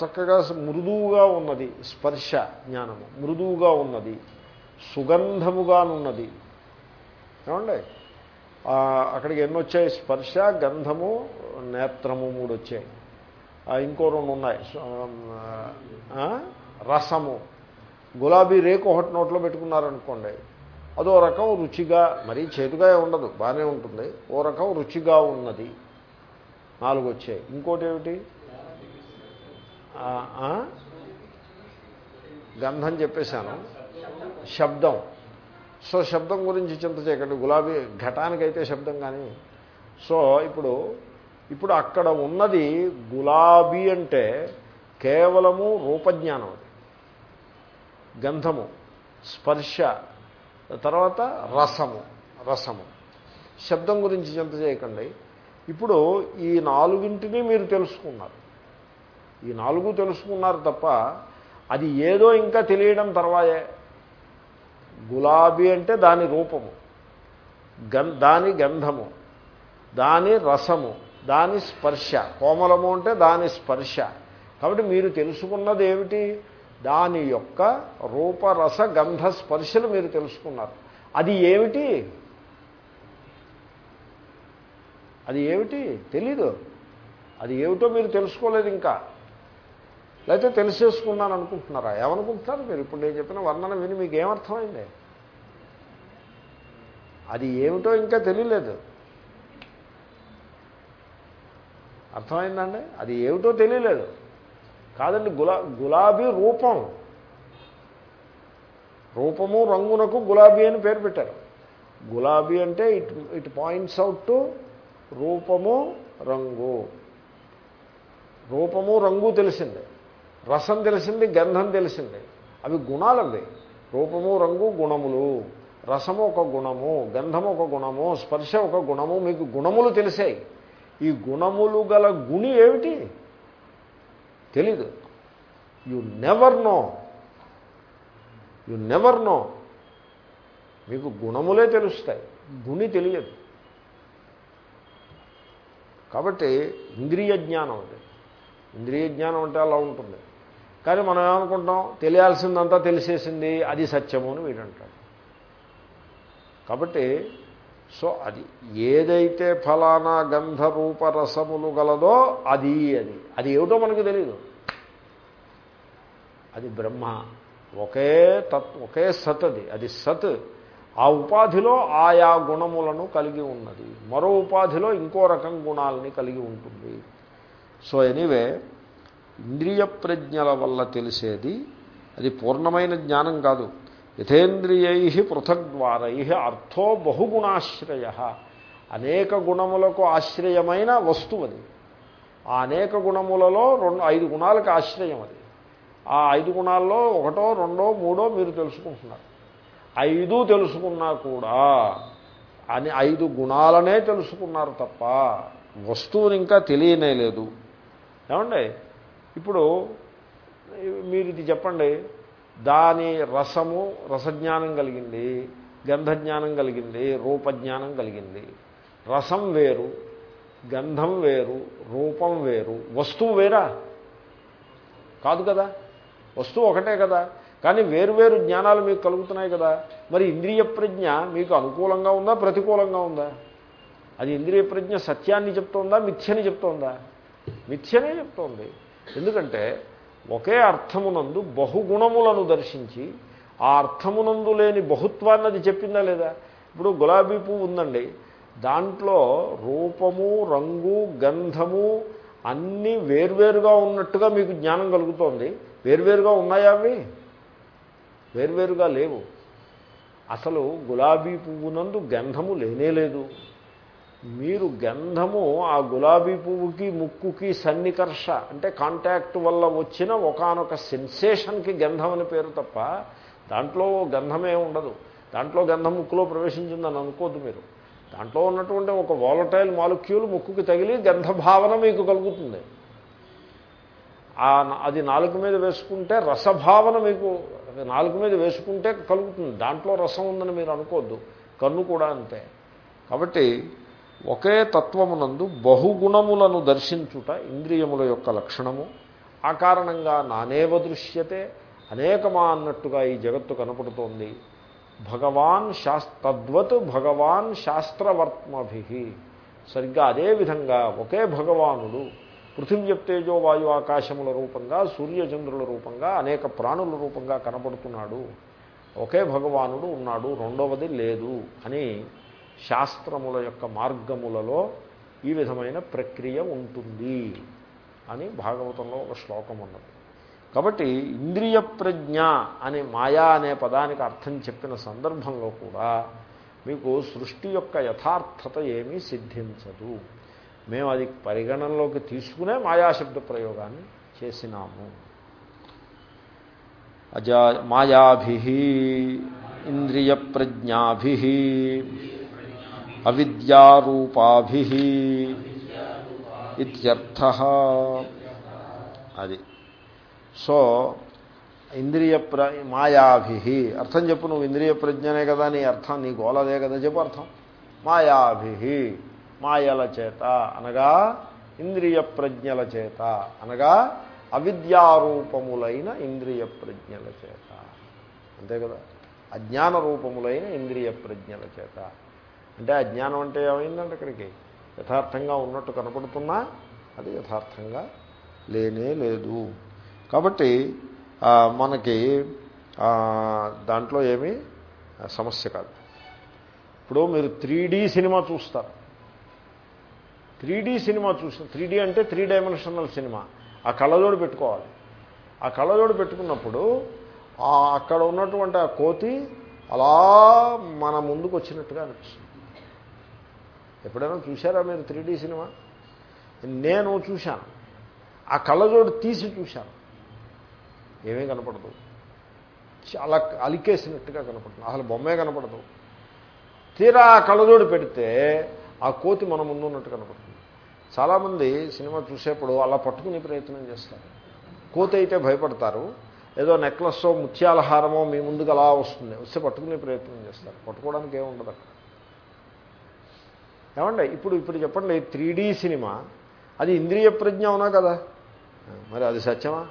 చక్కగా మృదువుగా ఉన్నది స్పర్శ జ్ఞానము. మృదువుగా ఉన్నది సుగంధముగానున్నది. ఏమండి? అక్కడికి ఎన్ని వచ్చాయి? స్పర్శ గంధము నేత్రము మూడు వచ్చాయి. ఇంకో రెండు ఉన్నాయి. రసము. గులాబీ రేకు ఒకటి నోట్లో పెట్టుకున్నారనుకోండి అదో రకం రుచిగా మరీ చేతుగా ఉండదు బాగానే ఉంటుంది. ఓ రకం రుచిగా ఉన్నది. నాలుగు వచ్చాయి. ఇంకోటి ఏమిటి? గంధం చెప్పేశాను. శబ్దం. సో శబ్దం గురించి చింత చేయకండి. గులాబీ ఘటానికైతే శబ్దం కానీ. సో ఇప్పుడు ఇప్పుడు అక్కడ ఉన్నది గులాబీ అంటే కేవలము రూపజ్ఞానం అది. గంధము స్పర్శ తర్వాత రసము రసము. శబ్దం గురించి చింత చేయకండి. ఇప్పుడు ఈ నాలుగింటిని మీరు తెలుసుకున్నారు. ఈ నాలుగు తెలుసుకున్నారు తప్ప అది ఏదో ఇంకా తెలియడం తర్వాయే. గులాబీ అంటే దాని రూపము గన్ దాని గంధము దాని రసము దాని స్పర్శ. కోమలము అంటే దాని స్పర్శ. కాబట్టి మీరు తెలుసుకున్నది ఏమిటి? దాని యొక్క రూపరస గంధ స్పర్శలు మీరు తెలుసుకున్నారు. అది ఏమిటి? అది ఏమిటి? తెలీదు. అది ఏమిటో మీరు తెలుసుకోలేదు ఇంకా. లేకపోతే తెలిసేసుకున్నాను అనుకుంటున్నారా? ఏమనుకుంటున్నారు మీరు? ఇప్పుడు నేను చెప్పిన వర్ణన విని మీకు ఏమర్థమైంది అది ఏమిటో ఇంకా తెలియలేదు. అర్థమైందండి? అది ఏమిటో తెలియలేదు. కాదండి గులా గులాబీ రూపం. రూపము రంగునకు గులాబీ అని పేరు పెట్టారు. గులాబీ అంటే it it points out to రూపము రంగు. రూపము రంగు తెలిసిందే. రసం తెలిసింది గంధం తెలిసింది. అవి గుణాలు అవి రూపము రంగు గుణములు. రసము ఒక గుణము గంధము ఒక గుణము స్పర్శ ఒక గుణము మీకు గుణములు తెలిసాయి. ఈ గుణములు గల గుణి ఏమిటి? తెలీదు. You never know you never know మీకు గుణములే తెలుస్తాయి. గుణి తెలియదు. కాబట్టి ఇంద్రియ జ్ఞానం అది. ఇంద్రియ జ్ఞానం అంటే అలా ఉంటుంది. కానీ మనం ఏమనుకుంటాం? తెలియాల్సిందంతా తెలిసేసింది అది సత్యము అని వీడంటాడు కాబట్టి సో అది ఏదైతే ఫలానా గంధ రూప రసములు గలదో అది అది. అది ఏమిటో మనకు తెలియదు అది బ్రహ్మ. ఒకే తత్ ఒకే సత్ అది. అది సత్. ఆ ఉపాధిలో ఆయా గుణములను కలిగి ఉన్నది. మరో ఉపాధిలో ఇంకో రకం గుణాలని కలిగి ఉంటుంది. సో ఎనీవే ఇంద్రియ ప్రజ్ఞల వల్ల తెలిసేది అది పూర్ణమైన జ్ఞానం కాదు. యథేంద్రియై పృథగ్వారై అర్థో బహుగుణాశ్రయ. అనేక గుణములకు ఆశ్రయమైన వస్తువు అది ఆ అనేక గుణములలో రెండు ఐదు గుణాలకు ఆశ్రయం అది ఆ ఐదు గుణాల్లో ఒకటో రెండో మూడో మీరు తెలుసుకుంటున్నారు. ఐదు తెలుసుకున్నా కూడా అని ఐదు గుణాలనే తెలుసుకున్నారు తప్ప వస్తువుని ఇంకా తెలియనే లేదు. ఏమండి? ఇప్పుడు మీరు ఇది చెప్పండి. దాని రసము రసజ్ఞానం కలిగింది గంధజ్ఞానం కలిగింది రూపజ్ఞానం కలిగింది. రసం వేరు గంధం వేరు రూపం వేరు. వస్తువు వేరా? కాదు కదా. వస్తువు ఒకటే కదా. కానీ వేరువేరు జ్ఞానాలు మీకు కలుగుతున్నాయి కదా. మరి ఇంద్రియ ప్రజ్ఞ మీకు అనుకూలంగా ఉందా ప్రతికూలంగా ఉందా? అది ఇంద్రియ ప్రజ్ఞ సత్యాన్ని చెప్తోందా మిథ్యని చెప్తోందా? మిథ్యనే చెప్తోంది. ఎందుకంటే ఒకే అర్థమునందు బహుగుణములను దర్శించి ఆ అర్థమునందు లేని బహుత్వాన్ని అది చెప్పిందా లేదా? ఇప్పుడు గులాబీ పువ్వు ఉందండి. దాంట్లో రూపము రంగు గంధము అన్నీ వేర్వేరుగా ఉన్నట్టుగా మీకు జ్ఞానం కలుగుతోంది. వేర్వేరుగా ఉన్నాయా అవి? వేర్వేరుగా లేవు. అసలు గులాబీ పువ్వునందు గంధము లేనేలేదు మీరు గంధము ఆ గులాబీ పువ్వుకి ముక్కుకి సన్నికర్ష అంటే కాంటాక్ట్ వల్ల వచ్చిన ఒకనొక సెన్సేషన్కి గంధం అని పేరు తప్ప దాంట్లో గంధమే ఉండదు. దాంట్లో గంధం ముక్కులో ప్రవేశించిందని అనుకోద్దు మీరు. దాంట్లో ఉన్నటువంటి ఒక వాలటైల్ మాలిక్యూల్ ముక్కుకి తగిలి గంధభావన మీకు కలుగుతుంది. అది నాలుగు మీద వేసుకుంటే రసభావన మీకు నాలుగు మీద వేసుకుంటే కలుగుతుంది. దాంట్లో రసం ఉందని మీరు అనుకోవద్దు కన్ను కూడా అంతే. కాబట్టి ఒకే తత్వమునందు బహుగుణములను దర్శించుట ఇంద్రియముల యొక్క లక్షణము. ఆ కారణంగా నానేవ దృశ్యతే అనేకమా అన్నట్టుగా ఈ జగత్తు కనపడుతోంది. భగవాన్ శాస్ తద్వత్ భగవాన్ శాస్త్రవర్త్మభి. సరిగ్గా అదేవిధంగా ఒకే భగవానుడు పృథివ్యప్తేజో వాయు ఆకాశముల రూపంగా సూర్యచంద్రుల రూపంగా అనేక ప్రాణుల రూపంగా కనపడుతున్నాడు. ఒకే భగవానుడు ఉన్నాడు రెండవది లేదు అని శాస్త్రముల యొక్క మార్గములలో ఈ విధమైన ప్రక్రియ ఉంటుంది అని భాగవతంలో ఒక శ్లోకం ఉన్నది. కాబట్టి ఇంద్రియ ప్రజ్ఞ అనే మాయా అనే పదానికి అర్థం చెప్పిన సందర్భంలో కూడా మీకు సృష్టి యొక్క యథార్థత ఏమీ సిద్ధించదు. మేము అది పరిగణనలోకి తీసుకునే మాయాశబ్ద ప్రయోగాన్ని చేసినాము. అజా మాయాభి ఇంద్రియ ప్రజ్ఞాభి. అవిద్యారూపాభి ఇత్యర్థ. అది. సో ఇంద్రియ ప్ర మాయాభి. అర్థం చెప్పు నువ్వు ఇంద్రియ ప్రజ్ఞనే కదా నీ అర్థం నీ గోలదే కదా చెప్పు అర్థం. మాయాభి మాయల చేత అనగా ఇంద్రియ ప్రజ్ఞల చేత అనగా అవిద్యారూపములైన ఇంద్రియ ప్రజ్ఞల చేత. అంతే కదా? అజ్ఞాన రూపములైన ఇంద్రియ ప్రజ్ఞల చేత. అంటే అజ్ఞానం అంటే ఏమైందంటే అక్కడికి? యథార్థంగా ఉన్నట్టు కనపడుతున్నా అది యథార్థంగా లేనే లేదు. కాబట్టి మనకి దాంట్లో ఏమీ సమస్య కాదు. ఇప్పుడు మీరు త్రీ సినిమా చూస్తారు. త్రీ సినిమా చూసిన త్రీ అంటే త్రీ డైమెన్షనల్ సినిమా. ఆ కళ్ళజోడు పెట్టుకోవాలి. ఆ కళ్ళజోడు పెట్టుకున్నప్పుడు అక్కడ ఉన్నటువంటి ఆ కోతి అలా మన ముందుకు వచ్చినట్టుగా అనిపిస్తుంది. ఎప్పుడైనా చూశారా మీరు త్రీ సినిమా? నేను చూశాను. ఆ కళ్ళజోడు తీసి చూశాను. ఏమీ కనపడదు. చాలా అలికేసినట్టుగా కనపడుతుంది. అసలు బొమ్మే కనపడదు. తీరా ఆ కళ్ళజోడు పెడితే ఆ కోతి మన ముందు ఉన్నట్టు కనపడుతుంది. చాలామంది సినిమా చూసేప్పుడు అలా పట్టుకునే ప్రయత్నం చేస్తారు. కోతి అయితే భయపడతారు. ఏదో నెక్లెస్ ముత్యాలహారమో మీ ముందుకు అలా వస్తుంది. వస్తే పట్టుకునే ప్రయత్నం చేస్తారు. పట్టుకోవడానికి ఏముండదు అక్కడ. ఏమండి ఇప్పుడు ఇప్పుడు చెప్పండి త్రీ సినిమా అది ఇంద్రియ ప్రజ్ఞ అవునా కదా? మరి అది సత్యమా?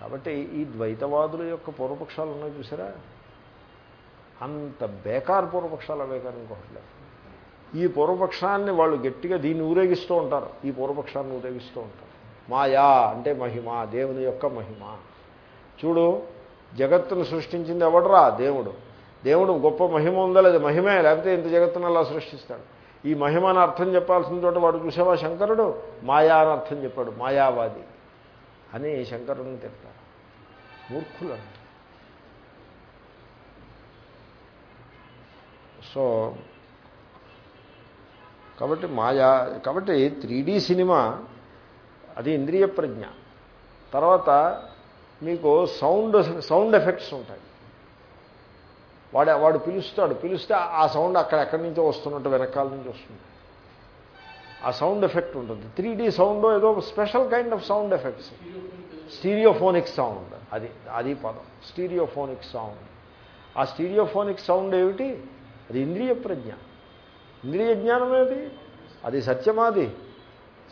కాబట్టి ఈ ద్వైతవాదుల యొక్క పూర్వపక్షాలు ఉన్నాయి చూసారా? అంత బేకార్ పూర్వపక్షాలు అవే కానీ ఇంకోట్లేదు ఈ పూర్వపక్షాన్ని వాళ్ళు గట్టిగా దీన్ని ఊరేగిస్తూ ఉంటారు. ఈ పూర్వపక్షాన్ని ఊరేగిస్తూ ఉంటారు. మాయా అంటే మహిమ దేవుని యొక్క మహిమ. చూడు జగత్తును సృష్టించింది ఎవడరా? దేవుడు. దేవుడు గొప్ప మహిమ ఉందా లేదు? మహిమే లేకపోతే ఇంత జగత్తును అలా సృష్టిస్తాడు. ఈ మహిమను అర్థం చెప్పాల్సిన చోట వాడు చూసేవా శంకరుడు? మాయా అని అర్థం చెప్పాడు మాయావాది అని శంకరుని తిడతారు. మూర్ఖులను సో కాబట్టి మాయా కాబట్టి త్రీ సినిమా అది ఇంద్రియ ప్రజ్ఞ. తర్వాత మీకు సౌండ్ సౌండ్ ఎఫెక్ట్స్ ఉంటాయి. వాడు వాడు పిలుస్తాడు. పిలిస్తే ఆ సౌండ్ అక్కడ ఎక్కడి నుంచో వస్తున్నట్టు వెనకాల నుంచి వస్తుంది. ఆ సౌండ్ ఎఫెక్ట్ ఉంటుంది. త్రీ డీ సౌండ్ ఏదో special kind of sound effects. Stereophonic sound. అది అది పదం. Stereophonic sound. ఆ స్టీరియోఫోనిక్ సౌండ్ ఏమిటి? అది ఇంద్రియ ప్రజ్ఞ. ఇంద్రియ జ్ఞానం ఏది అది సత్యమాది.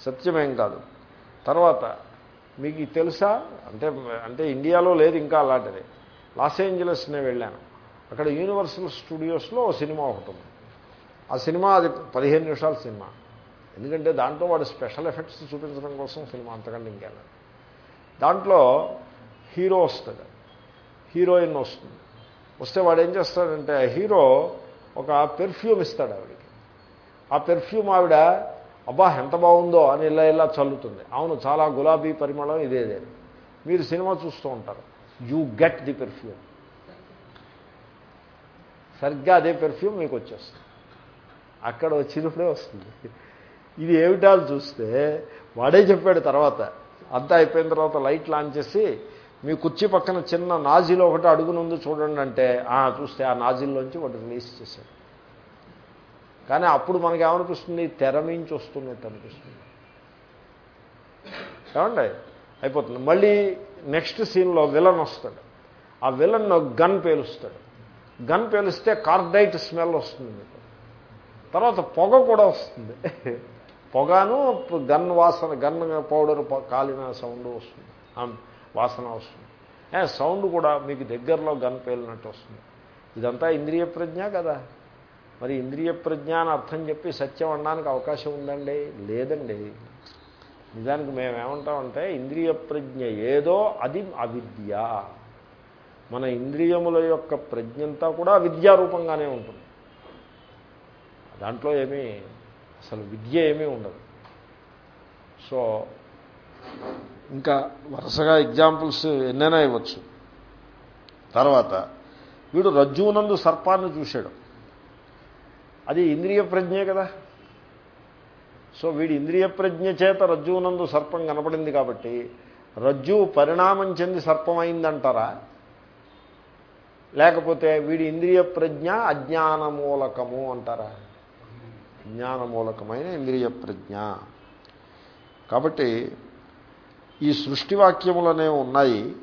సత్యమేం కాదు. తర్వాత మీకు తెలుసా? అంటే అంటే ఇండియాలో లేదు ఇంకా అలాంటిది. లాస్ ఏంజలస్ నేను వెళ్ళాను. అక్కడ యూనివర్సల్ స్టూడియోస్లో సినిమా ఒకటి ఉంది. ఆ సినిమా అది పదిహేను నిమిషాల సినిమా. ఎందుకంటే దాంట్లో వాడు స్పెషల్ ఎఫెక్ట్స్ చూపించడం కోసం సినిమా అంతకంటే ఇంకెళ్ళ దాంట్లో హీరో వస్తుంది హీరోయిన్ వస్తుంది. వస్తే వాడు ఏం చేస్తాడంటే హీరో ఒక పెర్ఫ్యూమ్ ఇస్తాడు ఆవిడకి. ఆ పెర్ఫ్యూమ్ ఆవిడ అబ్బా ఎంత బాగుందో అని ఇలా ఇలా చల్లుతుంది. అవును చాలా గులాబీ పరిమళం ఇదేదే. మీరు సినిమా చూస్తూ ఉంటారు. You get the perfume. సరిగ్గా అదే పెర్ఫ్యూమ్ మీకు వచ్చేస్తుంది. అక్కడ వచ్చినప్పుడే వస్తుంది. ఇది ఏమిటా చూస్తే వాడే చెప్పాడు తర్వాత. అంతా అయిపోయిన తర్వాత లైట్ లాంచ్ చేసి మీ కుర్చీ పక్కన చిన్న నాజిల్ ఒకటి అడుగునుంది చూడండి అంటే చూస్తే ఆ నాజిల్లోంచి ఒకటి రిలీజ్ చేశాడు. కానీ అప్పుడు మనకేమనిపిస్తుంది తెర మించి వస్తున్నట్టు అనిపిస్తుంది. ఏమండి? అయిపోతుంది. మళ్ళీ నెక్స్ట్ సీన్లో విలన్ వస్తాడు. ఆ విలన్ గన్ పేలుస్తాడు. గన్ పేలిస్తే కార్డైట్ స్మెల్ వస్తుంది. మీకు తర్వాత పొగ కూడా వస్తుంది. పొగను గన్ వాసన గన్ పౌడర్ కాలిన సౌండ్ వస్తుంది. వాసన వస్తుంది. ఏ, సౌండ్ కూడా మీకు దగ్గరలో గన్ పేలినట్టు వస్తుంది. ఇదంతా ఇంద్రియ ప్రజ్ఞ కదా. మరి ఇంద్రియ ప్రజ్ఞ అని అర్థం చెప్పి సత్యం అనడానికి అవకాశం ఉందండి? లేదండి. నిజానికి మేమేమంటామంటే ఇంద్రియ ప్రజ్ఞ ఏదో అది అవిద్య. మన ఇంద్రియముల యొక్క ప్రజ్ఞంతా కూడా విద్యారూపంగానే ఉంటుంది. దాంట్లో ఏమీ అసలు విద్య ఏమీ ఉండదు. సో ఇంకా వరుసగా ఎగ్జాంపుల్స్ ఎన్నైనా ఇవ్వచ్చు. తర్వాత వీడు రజ్జువునందు సర్పాన్ని చూశాడు. అది ఇంద్రియ ప్రజ్ఞే కదా. సో వీడి ఇంద్రియ ప్రజ్ఞ చేత రజ్జువునందు సర్పం కనపడింది కాబట్టి రజ్జువు పరిణామం చెంది సర్పం అయిందంటారా? లేకపోతే వీడి ఇంద్రియ ప్రజ్ఞ అజ్ఞానమూలకము అంటారా? జ్ఞానమూలకమైన ఇంద్రియ ప్రజ్ఞ. కాబట్టి ఈ సృష్టివాక్యములనే ఉన్నాయి.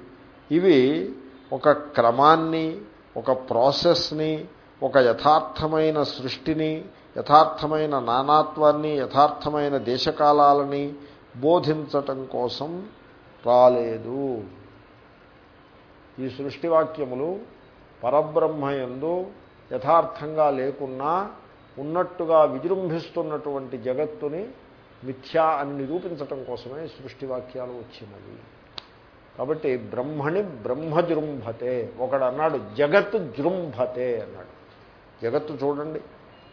ఇవి ఒక క్రమాన్ని ఒక ప్రాసెస్ని ఒక యథార్థమైన సృష్టిని యథార్థమైన నానాత్వాన్ని యథార్థమైన దేశకాలాలని బోధించటం కోసం రాలేదు. ఈ సృష్టివాక్యములు పరబ్రహ్మయందు యథార్థంగా లేకున్నా ఉన్నట్టుగా విజృంభిస్తున్నటువంటి జగత్తుని మిథ్యా అని నిరూపించటం కోసమే సృష్టివాక్యాలు వచ్చినవి. కాబట్టి బ్రహ్మని బ్రహ్మ జృంభతే. ఒకడు అన్నాడు జగత్తు జృంభతే అన్నాడు. జగత్తు చూడండి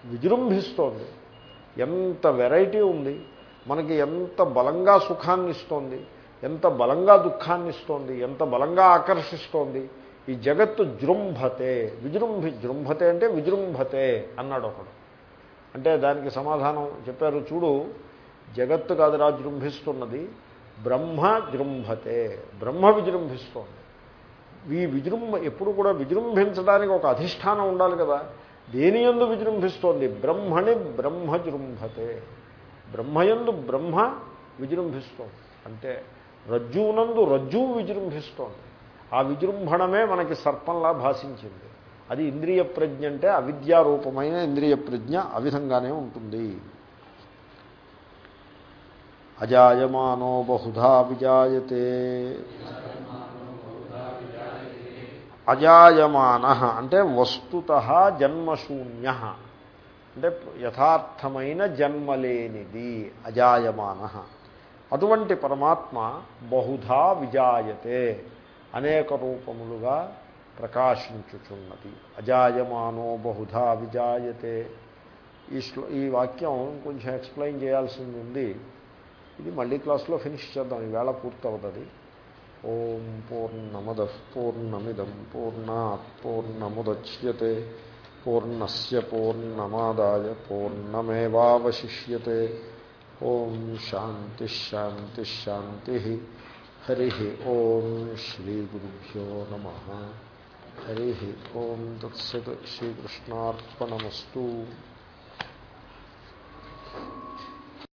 విజృంభిస్తోంది. ఎంత వెరైటీ ఉంది. మనకి ఎంత బలంగా సుఖాన్ని ఇస్తోంది ఎంత బలంగా దుఃఖాన్ని ఇస్తోంది ఎంత బలంగా ఆకర్షిస్తోంది. ఈ జగత్తు జృంభతే విజృంభి జృంభతే అంటే విజృంభతే అన్నాడు ఒకడు. అంటే దానికి సమాధానం చెప్పారు చూడు జగత్తు కాదురా జృంభిస్తున్నది బ్రహ్మ జృంభతే బ్రహ్మ విజృంభిస్తోంది. ఈ విజృంభ ఎప్పుడు కూడా విజృంభించడానికి ఒక అధిష్టానం ఉండాలి కదా దేని ఎందు విజృంభిస్తోంది? బ్రహ్మని బ్రహ్మ జృంభతే బ్రహ్మయందు బ్రహ్మ విజృంభిస్తోంది. అంటే రజ్జువునందు రజ్జువు విజృంభిస్తోంది. ఆ విజృంభణమే మనకి సర్పంలా భాషించింది. అది ఇంద్రియ ప్రజ్ఞ అంటే అవిద్యారూపమైన ఇంద్రియ ప్రజ్ఞ ఆ విధంగానే ఉంటుంది. అజాయమానో బహుధా విజాయతే. అజాయమాన అంటే వస్తుత జన్మశూన్య. అంటే యథార్థమైన జన్మలేనిది అజాయమాన. అటువంటి పరమాత్మ బహుధా విజాయతే. అనేక రూపములుగా ప్రకాశించుచున్నది. అజాయమానో బహుధా విజాయతే. ఈ శ్లో ఈ వాక్యం కొంచెం ఎక్స్ప్లెయిన్ చేయాల్సింది ఉంది. ఇది మళ్ళీ క్లాస్లో ఫినిష్ చేద్దాం. ఈవేళ పూర్తవుతుంది. ఓం పూర్ణమద పూర్ణమిదం పూర్ణాత్ పూర్ణముద్యతే. పూర్ణస్య పూర్ణమాదాయ పూర్ణమేవాశిష్యే ఓం శాంతి. శాంతి శాంతి హరి ఓం శ్రీ గురుభ్యో నమ హరి ఓం తత్సత్ శ్రీకృష్ణార్పణమస్తు